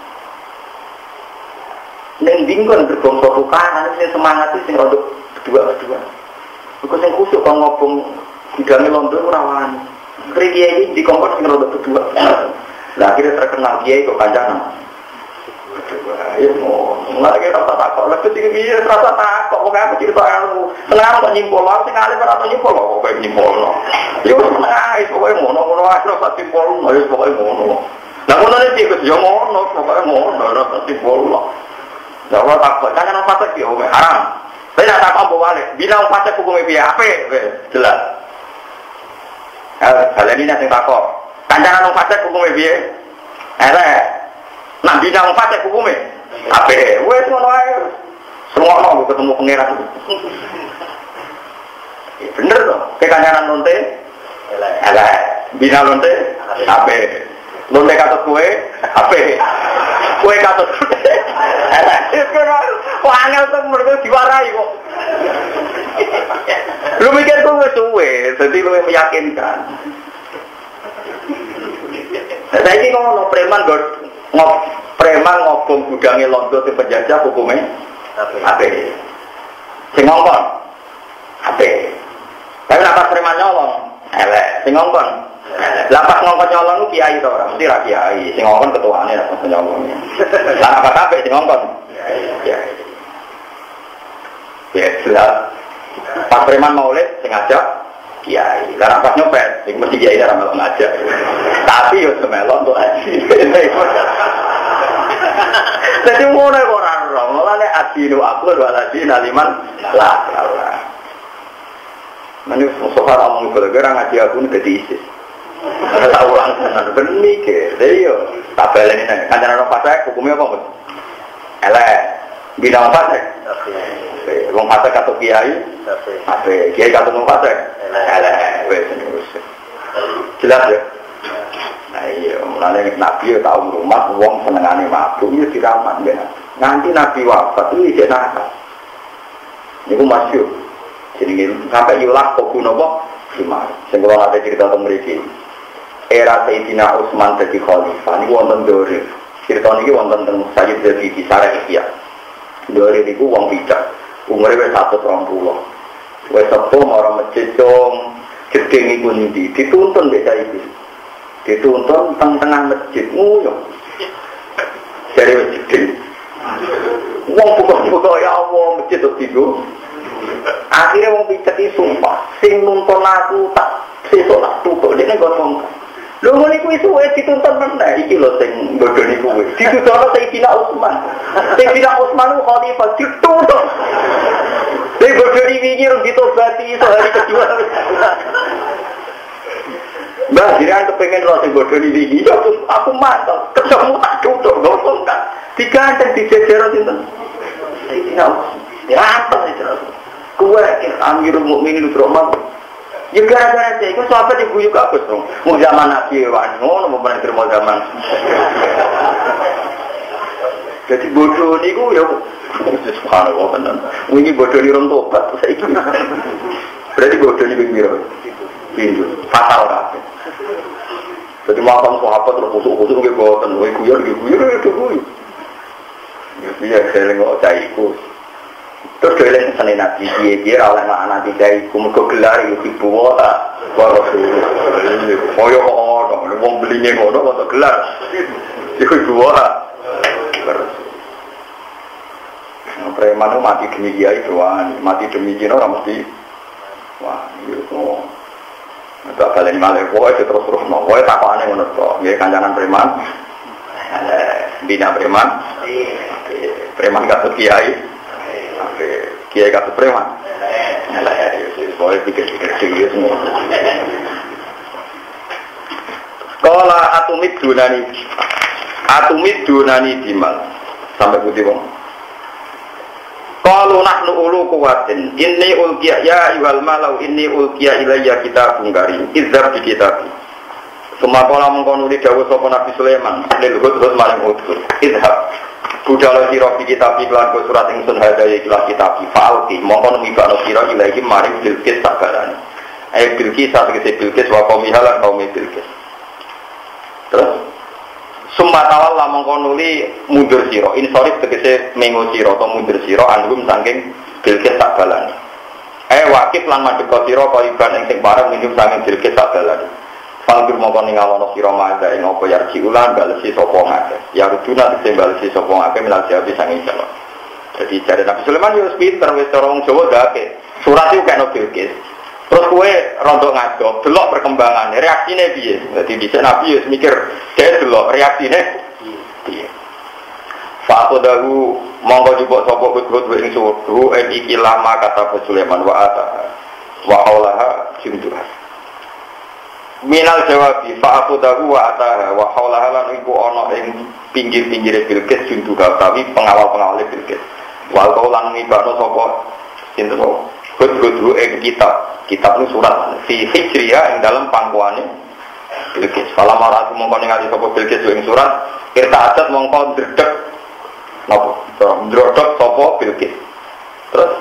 Neng bingkon berbongso tukaran, sing semangat sing rodok kedua kedua. Iku sing kusuk kok ngobong bidangnya londo rawan. Kiri ini di kompor sing rodok kedua. Nah akhirnya terkenal kiai kok kancanan. Ya mau, lagi rasa takut, lebih tinggi dia rasa takut, pokoknya aku cerita ilmu. Senang kok nyimpul, aku sing alim ora nyimpul, kok kayak nyimpul. Ya wis senang, pokoknya ngono, ngono ae rasa nyimpul, ya pokoknya ngono. Lah ngono nek iki yo ngono, pokoknya ngono, rasa nyimpul. Ya ora takut, kan ana fasik yo haram. Tapi nak takut apa balik, bilang fasik hukumnya piye? Apa? Jelas. Eh, kalian ini nanti takut. Kancanan wong fasik hukumnya piye? Elek. Nah bina wong fasik hukume. Ape, wes ngono ae. Semua mau ketemu pangeran. Ya, bener dong. Ke kancanan lonte. Elek. Bina lonte. Ape. Lonte katut kue. Ape. Kue katut kue. Wah, angel tuh mereka diwarai kok. Lu mikir tuh wes suwe, jadi lu meyakinkan. Saya ini ngomong preman god ngop preman ngobong gudangnya londo di penjajah hukumnya apa sing ngongkon apa tapi lapas preman nyolong elek sing ngongkon lapas ngongkon nyolong kiai itu orang mesti rakyat kiai sing ngongkon ketuanya lapas nyolongnya lah apa apa sing ngongkon ya ya jelas pas preman maulid sing ngajak kiai. Lah pas nyopet, sing mesti kiai ora melok ngajak. Tapi yo semelok untuk aji. Jadi ngono ora ora. Mulane adinu aku wa adina liman la la. Mane sofa omong kok gara ngaji aku dadi isis. Tak ulang tenan ke. Lha yo tak baleni nang kancanan fasik hukumnya apa, Mas? Elek. Bina fasik. Wong fasik atau kiai? Ape, kiai kata wong fasik? Elek. Wes Jelas ya? Nah iya, mulanya Nabi ya tahu rumah, wong senengane mabuk, ya diramat ya. Nanti Nabi wafat itu ya nakal. Ini ku masyur. Jadi sampai yulah kok kuno kok gimana? Sebelum ada cerita tentang mereka. Era Sayyidina Utsman jadi khalifah, ini wonten dori. Cerita ini wonten tentang Sayyid jadi di Saraya. Dori ini wong bijak. Satu orang pulau. Wes sepuh orang masjid dong. Jeding iku ndi dituntun beda itu dituntun teng tengah masjid nguyuh dari masjid Wong buka-buka ya Allah masjid tuh tidur. Akhirnya wong pijet iki sumpah, sing nuntun aku tak sesuk tak tutuk dene gotong. Lho ngene kuwi suwe dituntun meneh iki lho sing bodoni kuwi. Ditutono Sayyidina Utsman. Sayyidina Utsman ku khalifah dituntun. Lha bodoni wingi rung ditobati iso hari kedua. Mbak, jiran kepengen roh sing bodoh ini iki, ya aku mantap, ketemu tak tutup, gosong kan. Di jajaran itu. Sayyidina Dirampel itu. Kue Amirul Mukminin Ibrahim. Ya gara-gara saya, itu sahabat diguyu kabus dong. Mau zaman Nabi Wan, ngono mau pernah terima zaman. Jadi bodoh ini ku ya, subhanallah benar. Ini bodoh ini orang tobat, saya Berarti bodoh ini bingung. Bingung, fatal kabeh. Jadi makam sahabat terus kusuk-kusuk ke bawah tenun, guyon, guyon, itu guyon. Ya, saya nggak cah ikut. Terus dia yang seni nabi dia dia oleh anak nabi ikut, mereka gelar itu ibu wata, walau Koyo kok ono, wong belinya ngono, waktu gelar, itu ibu wata. Preman itu mati demi kiai doang, mati demi kino orang mesti, wah, itu itu balik malah woi terus terus no, woi tak aneh menurut kok, ya kancanan preman, bina preman, preman kasut kiai, kiai kasut preman, woi pikir pikir sih semua. Kala atumik dunani Atumid dunani dimal. Sampai putih wong. Kalau nahnu ulu kuwatin, ini ulkiya ya iwal malau ini ulkiya ilayya kita bungkari, izab di kitab. Semua pola mengkonuli dawuh sopo Nabi Sulaiman, lil hud maring udhud, izhab. Budalo siro di kitab iklan ke surat ingsun hadaya ikhlas kitab fa'alki, mongkon ngibakno siro ilayhi maring bilkis sabarani. Eh bilkis saat kese bilkis wa kaum bilkis. Terus Summa tawalla mengkonuli mundur siro. Ini sorry tegese mengo siro atau mundur siro anggum saking bilkis tak balani. Eh wakif lan madhep siro kau iban ing sing bareng minum saking bilkis tak Fanggur mau kau ningalono siro maza ing opo yarji ulan balesi sopo ngake. Ya ruduna tegese balesi sopo ngake minal jawabi saking jalo. Jadi cari Nabi Sulaiman yo pinter wis orang Jawa dake. Surat kayak no bilkis. Terus kue rontok ngaco, delok perkembangan, reaksinya piye? Jadi bisa nabi ya mikir, dia delok reaksinya piye? Fa'atu dahu mongko sopo hudhud wa ing suhu en iki lama kata Sulaiman wa ata wa haulaha jumduha. Minal jawabi fa'atu dahu wa ata wa haulaha lan iku ana ing pinggir-pinggire Bilqis jumduha tapi pengawal-pengawal Bilqis. Wal kaulan ngibano sapa sinten hudhud ing kitab kitab itu surat fi hijriya yang dalam pangkuane Bilqis. Kalau marah aku mongko ningali sapa Bilqis ing surat, kita adat mongko ndredeg napa? Ndredeg sapa Bilqis. Terus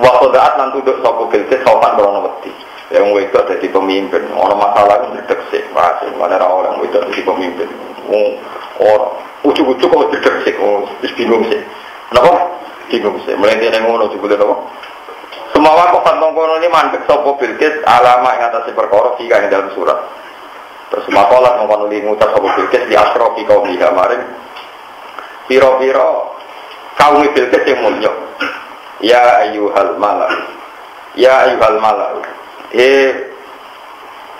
waktu daat nanti duduk sapa Bilqis sopan krono wedi. Yang wedok jadi pemimpin, orang masalah itu ndredeg sih, masih mana orang wedok jadi pemimpin. Orang ujuk-ujuk kok ndredeg sih, bingung sih. Kenapa? Bingung sih. Mulai dia ngono juga napa? Semua waktu kantong kono ini mandek sopo bilkis alama yang atas perkara tiga yang dalam surat. Terus semua kolat mengkono li ngucap sopo bilkis di asrofi kaum liha maring. Piro-piro kaum bilkis yang mulia. Ya ayuhal malak. Ya ayuhal malak. Eh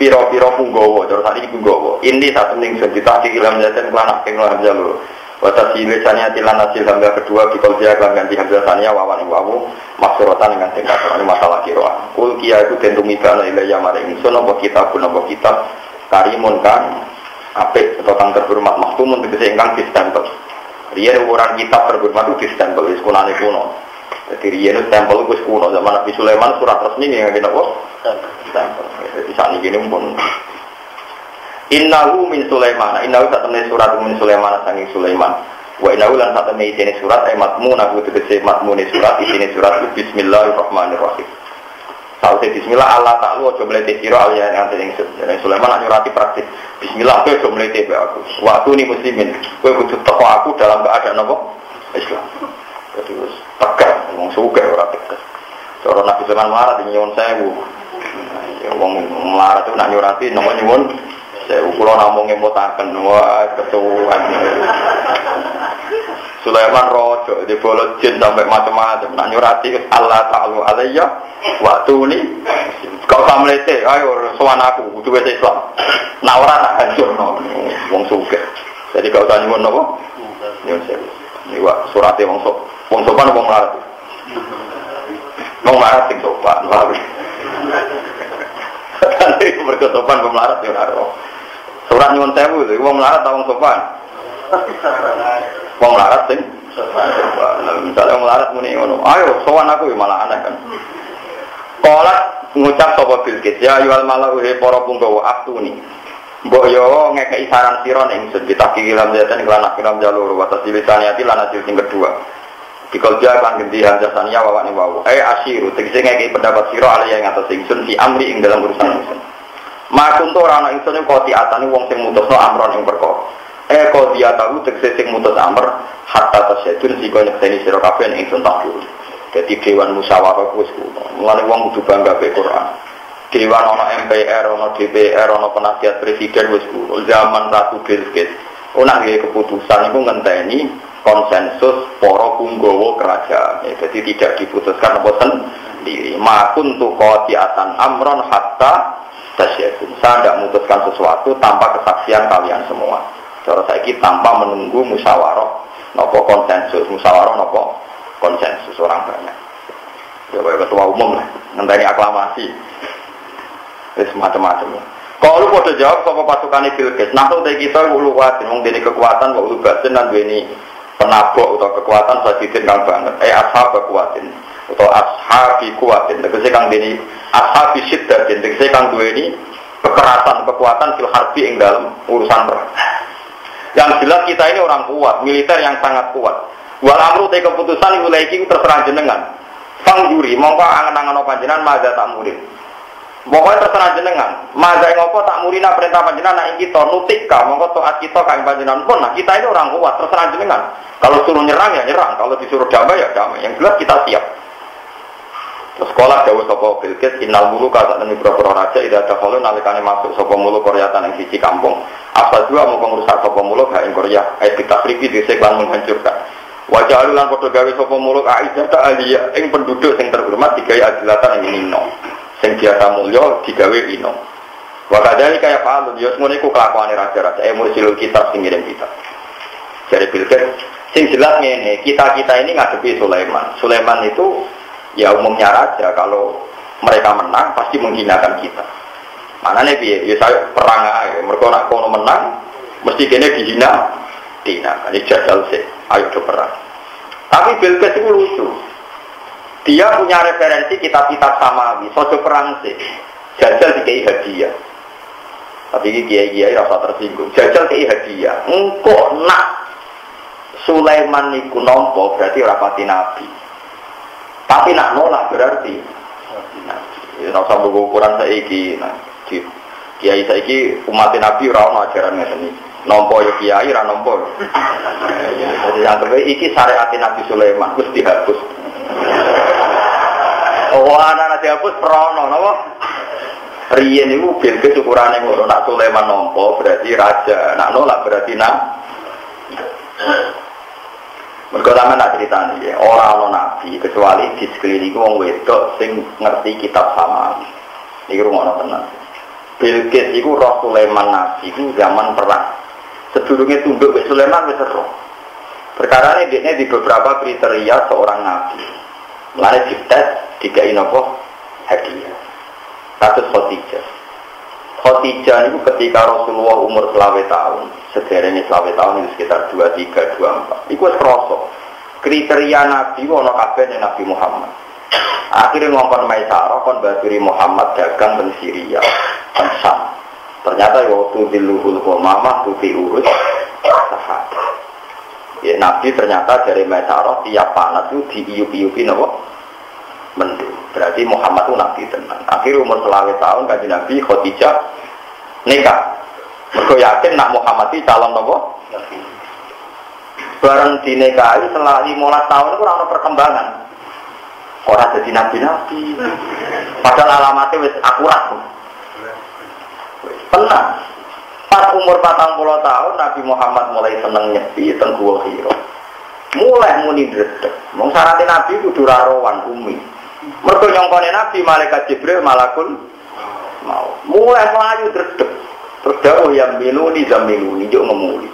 piro-piro punggowo, terus tadi punggowo. Ini satu ning sedita di ilam jajan kelanak ing jalur. Wata si lisannya tilan hasil hamzah kedua Bikol dia akan ganti hamzah sania wawan wawu Maksurotan dengan tingkat Ini masalah kiroan Kul kia itu tentu mibana ilayya maring Sun apa kitab pun apa kitab Karimun kan Apik atau kang terhormat Maktumun tegesi ingkang distempel Rian ukuran kitab terhormat itu distempel Wis kunane kuno Jadi itu stempel itu kuno Zaman Nabi Sulaiman surat resmi yang ngene apa? Stempel Jadi saat ini pun Innahu min Sulaiman. Innahu tak temen surat min Sulaiman sangi Sulaiman. Wa innahu lan tak temen isine surat ay matmun aku tegese matmune surat isine surat Bismillahirrahmanirrahim. Sausé bismillah Allah ta'ala aja mlete sira aliyan yang ing Jadi Sulaiman nak nyurati praktis. Bismillah kowe aja mlete aku. Waktu ni muslimin. Kowe kudu teko aku dalam keadaan apa? Islam. Jadi wis tegar wong sugih ora tegar. Cara Nabi Sulaiman marah di nyuwun sewu. Ya wong melarat itu nak nyurati nomor nyuwun saya ukuran namung ngemutaken wah ketuan. Sulaiman rojo di bolot jin sampai macam-macam. Nak nyurati Allah Taala alayya waktu ini kau tak melete, ayo sowan aku kudu wis Islam. Nak ora tak hancur no. Wong suge. Jadi kau tanya nyuwun napa? Nyuwun sewu. Ini wak surate wong sok. Wong sopan wong larat. Wong larat sing sopan, paham? Mereka sopan wong larat ya ora Surat nyuwun sewu itu, wong melarat atau wong sopan? Wong melarat sing Misalnya wong melarat muni ngono, ayo sowan aku ya malah aneh kan. Kolat ngucap sapa Bilqis, ya yual malau he para punggawa aftuni. Mbok yo ngekeki saran sira ning ingsun ditaki kilam jatan iklan kilam jalur wa tasilisaniyati lan hasil sing kedua. Dikol dia kan ganti hamzah sania wawa ni wawu. Eh asiru tegese ngekeki pendapat sira alih yang atas ingsun si amri ing dalam urusan ingsun. Makun to ora ana ingsun koti atane wong sing mutusno amron ing perkara. Eh koti ataku tegese sing mutus amr hatta tasyadun sing koyo nyekseni sira kabeh ing ingsun tak Jadi dewan musyawarah wis kuno. Mulane wong kudu bangga be Quran. Dewan ana MPR, ana DPR, ana penasihat presiden wis kuno. Zaman Ratu Bilqis. Ona nggih keputusan iku ngenteni konsensus para punggawa kerajaan. Ya, jadi tidak diputuskan apa sendiri. Makun tu qati'atan amron hatta tasyakun. Saya tidak memutuskan sesuatu tanpa kesaksian kalian semua. Cara saya tanpa menunggu musyawarah, nopo konsensus, musyawarah nopo konsensus orang banyak. Ya ketua umum lah, nanti aklamasi. Ya semacam-macam ya. Kalau lu pada jawab sama pasukan Bilqis, nah tuh kita ulu mau jadi kekuatan, mau ulu batin dan ini penabok atau kekuatan sadidin kang banget. Eh ashab kekuatin atau ashabi kuatin. Tegese kang dini ashabi syiddatin. Tegese kang ini kekerasan kekuatan fil harbi dalam urusan perang. Yang jelas kita ini orang kuat, militer yang sangat kuat. Wal amru te keputusan mulai iki terserah jenengan. Sang juri, mongko angen-angen panjenengan maza tak murid. Pokoknya terserah jenengan. Maza ngopo tak murina perintah panjenengan nak kita nutika, mongko taat kita kain panjenengan pun. Nah kita ini orang kuat, terserah jenengan. Kalau suruh nyerang ya nyerang, kalau disuruh damai ya damai. Yang jelas kita siap. Terus sekolah jauh sopo bilkis, inal mulu kata dan beberapa raja, ada kalau nalikane masuk sopo mulu Korea tanah sisi kampung. Apa juga mau pengurus sopo mulu kain Korea, ayat kita friki di menghancurkan. Wajah alulan foto gawe sopo mulu Aisyah tak alia, ing penduduk yang terhormat tiga adilatan yang ini no sing biasa mulya digawe ino. Wa kadali kaya falun yo semono iku kelakuane raja-raja eh mursilul kitab sing ngirim kita. Jadi Bilqis sing jelas ngene, kita-kita ini ngadepi Sulaiman. Sulaiman itu ya umumnya raja kalau mereka menang pasti menghinakan kita. Mana nih biye, ya saya perang aja, mereka nak kono menang, mesti kene dihina, dihina. Ini jadal sih, ayo ke perang. Tapi Bilqis itu lucu. Dia punya referensi kitab-kitab samawi, sojo perang sih. Jajal dikai hadiah. Tapi ini kiai-kiai rasa tersinggung. Jajal kei hadiah. Engkau nak Sulaiman niku nompo berarti rapati nabi. Tapi nak nolak berarti nabi. Rasa buku ukuran saiki. Nah, kiai saiki umat nabi ora ajaran iki. Nompo ya kiai ra nompo. Jadi yang iki syariat Nabi Sulaiman wis dihapus. Oh, anak dihapus perono, nopo? Riyen itu Bilqis ukurane ngono, nak Sulaiman nompo berarti raja, nak nolak berarti nak. Mereka sama nak cerita nih, orang orang nabi kecuali di sekeliling wong wedok sing ngerti kitab sama. Ini rumah tenang. Bilqis itu roh Sulaiman nabi itu zaman perang. Sedurungnya tunduk Sulaiman wis roh. Perkara ini di beberapa kriteria seorang nabi. Mulai dites tiga inopo hadiah. Kasus Khotijah. Khotijah itu ketika Rasulullah umur selawe tahun, sederhana selawe tahun itu sekitar 23, 24. Itu kerosok. Kriteria Nabi wono kabeh Nabi Muhammad. Akhirnya ngomong Maisarah kon baturi Muhammad dagang dan Syria. Ternyata waktu di luhul mama tuh urus sahabat. Ya, Nabi ternyata dari Maisarah tiap panas itu diiup-iupi nopo mendung. Berarti Muhammad itu Nabi tenan. Akhir umur selawet tahun kaji Nabi Khadijah nikah. Mereka yakin nak Muhammad itu calon nopo. Bareng dinikahi setelah 15 tahun itu orang perkembangan. Orang jadi nabi-nabi. Padahal alamatnya akurat. Tenang. Pas umur patang puluh tahun Nabi Muhammad mulai seneng nyepi teng gua hiro. Mulai muni dredeg. Mung Nabi kudu rawan umi. Mergo nyongkone Nabi malaikat Jibril malakul mau. Mulai melayu dredeg. Terus dawuh yang miluni zamiluni yo ngemuli.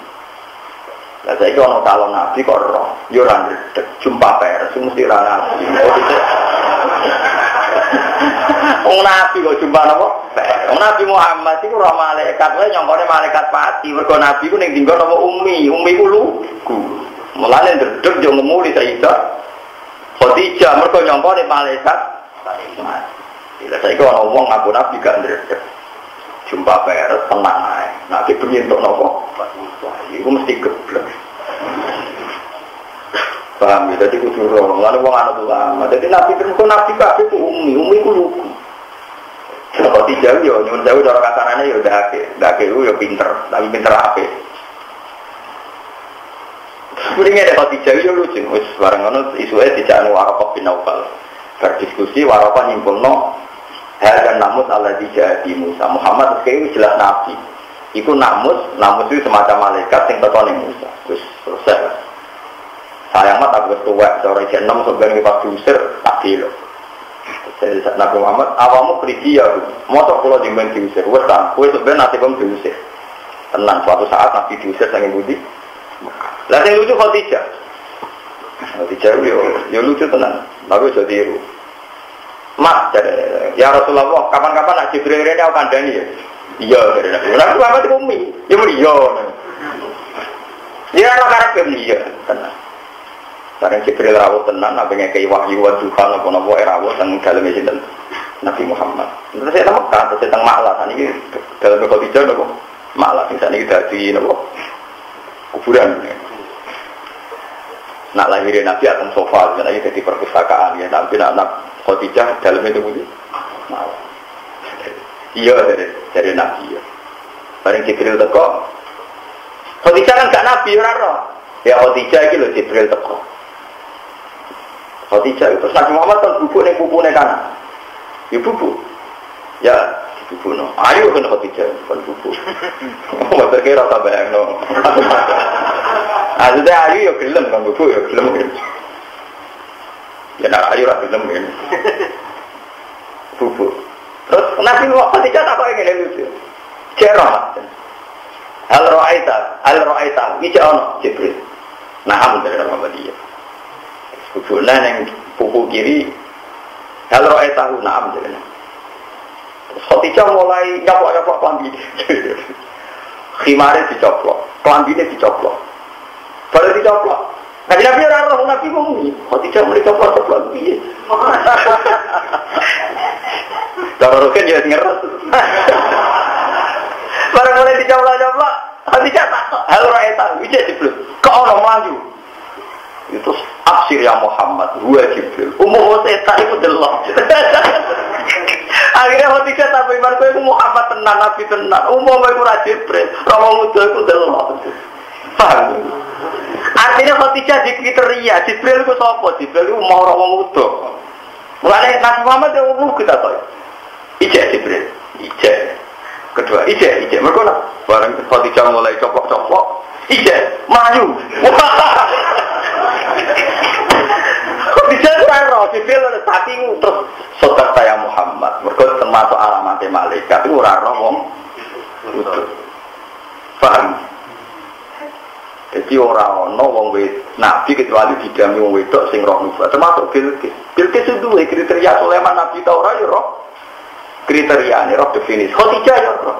Lah saiki ana calon nabi kok roh, yo ora ndredeg, jumpa pers mesti ra. Wong nabi kok jumpa napa? Wong nabi Muhammad iku ora malaikat, wae nyongkone malaikat pati. Mergo nabi ku ning dinggo napa umi, umi ku lugu. Mulane ndredeg yo ngemuli Sayyidah Khadijah mergo nyongkone malaikat Bila saya kau ngomong aku nabi gak ndredeg. Jumpa peres tenang ae. Nabi bengi untuk nopo. Wah, itu mesti geblek. Paham ya? Jadi kudu roh. Lalu wong anak ulama. Jadi nabi kan nabi kabeh itu umi, umi ku lugu. Kalau tidak yo nyuwun sewu cara kasarane yo dake, dake ku yo pinter, tapi pinter ape. Kuringnya ada kalau tidak yo lucu, wis bareng ngono isuke dijak Waraqah bin Naufal. Berdiskusi Waraqah nyimpulno hal dan namus Allah di Musa. Muhammad kayak jelas nabi. Iku namus, namus itu semacam malaikat yang tekoni Musa. Terus selesai. Sayang mat aku tua, seorang jam enam sebenarnya pas diusir tak dilo. Jadi Nabi Muhammad, awamu kriji ya, motor pulau di main diusir, wes kan, kue sebenarnya nanti pun diusir. Tenang, suatu saat Nabi diusir sangat budi. Lah yang lucu Khadijah. Khadijah itu ya lucu tenang, tapi jadi tiru. Mas, ya Rasulullah, kapan-kapan nak Jibril ini aku kandani ya. Iya, dari Nabi. Nabi Muhammad itu umi. Ya iya. Ya ora karep iya, tenang. Bareng Jibril rawuh tenan, nabi ngekei wahyu wa duha napa-napa rawuh teng daleme sinten? Nabi Muhammad. Terus saya Mekah, terus saya Maklah, ini dalam Khadijah nopo Maklah, misalnya kita di nopo kuburan. Nak lahirin Nabi akan sofa, misalnya jadi perpustakaan ya. Nabi nak anak Khadijah dalam itu mungkin Maklah. Iya dari, dari Nabi ya. Bareng Jibril teko. Khadijah kan gak Nabi ora roh. Ya Khadijah iki lho Jibril teko. Khadijah itu Nabi Muhammad kan bubuk ning pupune kanan. Ya bubu. Ya bubu no. Ayo kan Khadijah kan bubu. Masa kira tak bayang no. Maksudnya ayu ya gelem kan bubu ya gelem. Ya nak ayu lah gelem kan. Bubu. Terus Nabi Muhammad Khadijah tak kau ingin lucu. Cerah. Hal ro'aita, hal ini ono Jibril. Nah, dari Muhammadiyah. Bubuknya yang pupu kiri Hal roe tahu naam jadi. Khotijah mulai nyapok-nyapok kelambi. Khimare dicoplok, kelambine dicoplok. Baru dicoplok. Nabi Nabi orang roh Nabi ngomong, Khotijah mulai coplok-coplok piye. Kalau roken ya ngeres. Baru mulai dicoplok-coplok, Khotijah tak hal roe tahu, ijek dibelum. Kok orang maju? Itu aksir ya Muhammad gua Jibril. Umum setan itu delok. Akhirnya itu tapi gue itu Muhammad tenan Nabi tenan. Umum gue kurang Jibril. Romo muda itu delok. Paham? Artinya Khadijah di kriteria Jibril itu sopo Jibril itu mau Romo muda mulai Nabi Muhammad itu umum kita tahu ijek Jibril. Ijek. Kedua ijek ijek. Mereka bareng Khadijah mulai copok-copok ijek maju bisa roh Jibril tapi terus sobat saya Muhammad. Mereka termasuk alamat malaikat itu ora roh wong. Paham? Jadi orang ono wong wed nabi kecuali didami wong wedok sing roh nubuat termasuk Bilqis. Bilqis itu kriteria Sulaiman nabi tau ora ya roh. Kriteria ini roh definisi. Khadijah ya roh.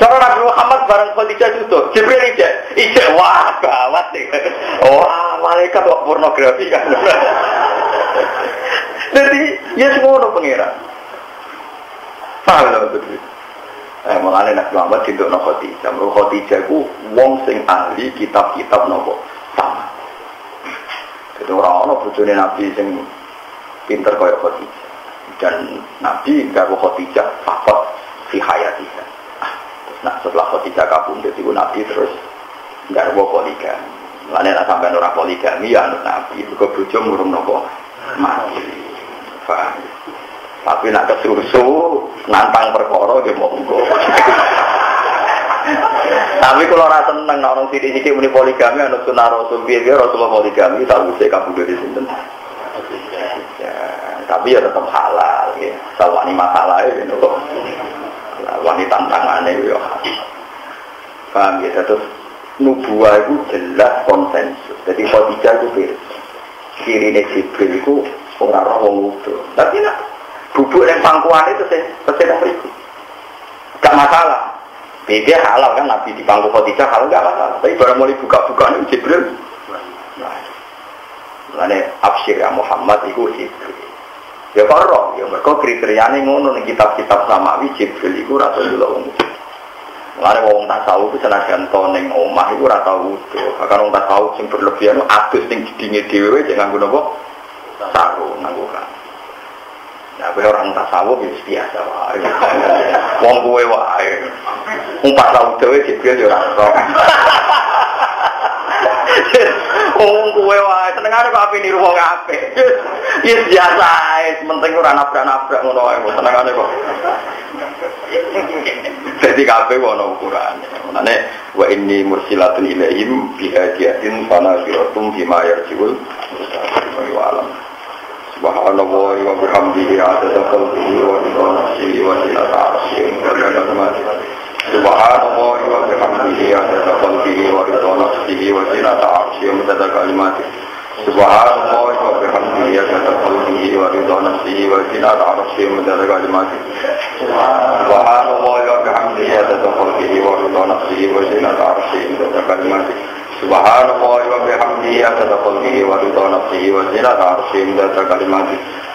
Cara Nabi Muhammad bareng Khadijah itu, Jibril ijek, ijek wah gawat nih. Wah, malaikat kok pornografi kan. Jadi, ya semua ono pengira. Paham lho betul. Eh, mulane Nabi Muhammad tidak no Khadijah. Menurut Khadijah itu wong sing ahli kitab-kitab nopo sama. Jadi orang-orang bujone Nabi sing pinter kaya Khadijah. Dan Nabi karo Khadijah fakot fi hayatihah. Nah setelah Khadijah kabundut itu Nabi terus nggak mau poligami. Lainnya nak sampai orang poligami ya anut Nabi. Itu bojo murung nopo mati. Faham? Tapi nak kesusu nantang perkara dia mau Tapi kalau rasa seneng orang sini sini muni poligami anut sunnah Rasul biar Rasulullah poligami tahu saya kabundut di sini. Tapi ya tetap halal ya. Kalau ini masalah ya, gitu wanita tantangannya ya. Paham ya? Terus nubuah itu jelas konsensus. Jadi Khadijah itu bir. Kiri ini Jibril itu orang orang itu tapi nak bubuk yang pangkuan itu saya pasti yang berikut gak masalah. Beda halal kan Nabi di pangku Khadijah halal gak masalah. Tapi baru mulai buka-buka ini Jibril. Nah, Lainnya absir ya Muhammad itu Jibril Ya karo, ya mereka kriterianya ngono nih kitab-kitab samawi Jibril itu Rasulullah wong. Mulane wong tasawuf itu senajan to ning omah iku ora tau wudu. Bahkan wong tasawuf sing berlebihan adus ning didinge dhewe jangan nganggo napa? Sarung nganggo kan. Nah, orang tasawuf ya biasa wae. Wong kowe wae. Wong tau dhewe Jibril ya ora Wong kowe wae senengane kok niru wong. Ya biasa penting ora nabrak-nabrak ngono wae senengane kok. Jadi kabeh ono ukurane. Mane wa inni mursilatun ilaihim bihadiyatin fanaziratum bima yarjiul wa alam. Subhanallah wa bihamdihi adada wa wa wa Subhanallah wa bihamdihi adada khalqihi wa ridha nafsihi wa zinata arsyihi wa midada kalimatihi Subhanallah wa bihamdihi adada khalqihi wa ridha nafsihi wa zinata arsyihi wa midada kalimatihi Subhanallah wa عدد خلقه ورضا نفسه وزنة عرشه عدد كلماته سبحان الله وبحمده عدد خلقه ورضا نفسه وزنة عرشه عدد كلماته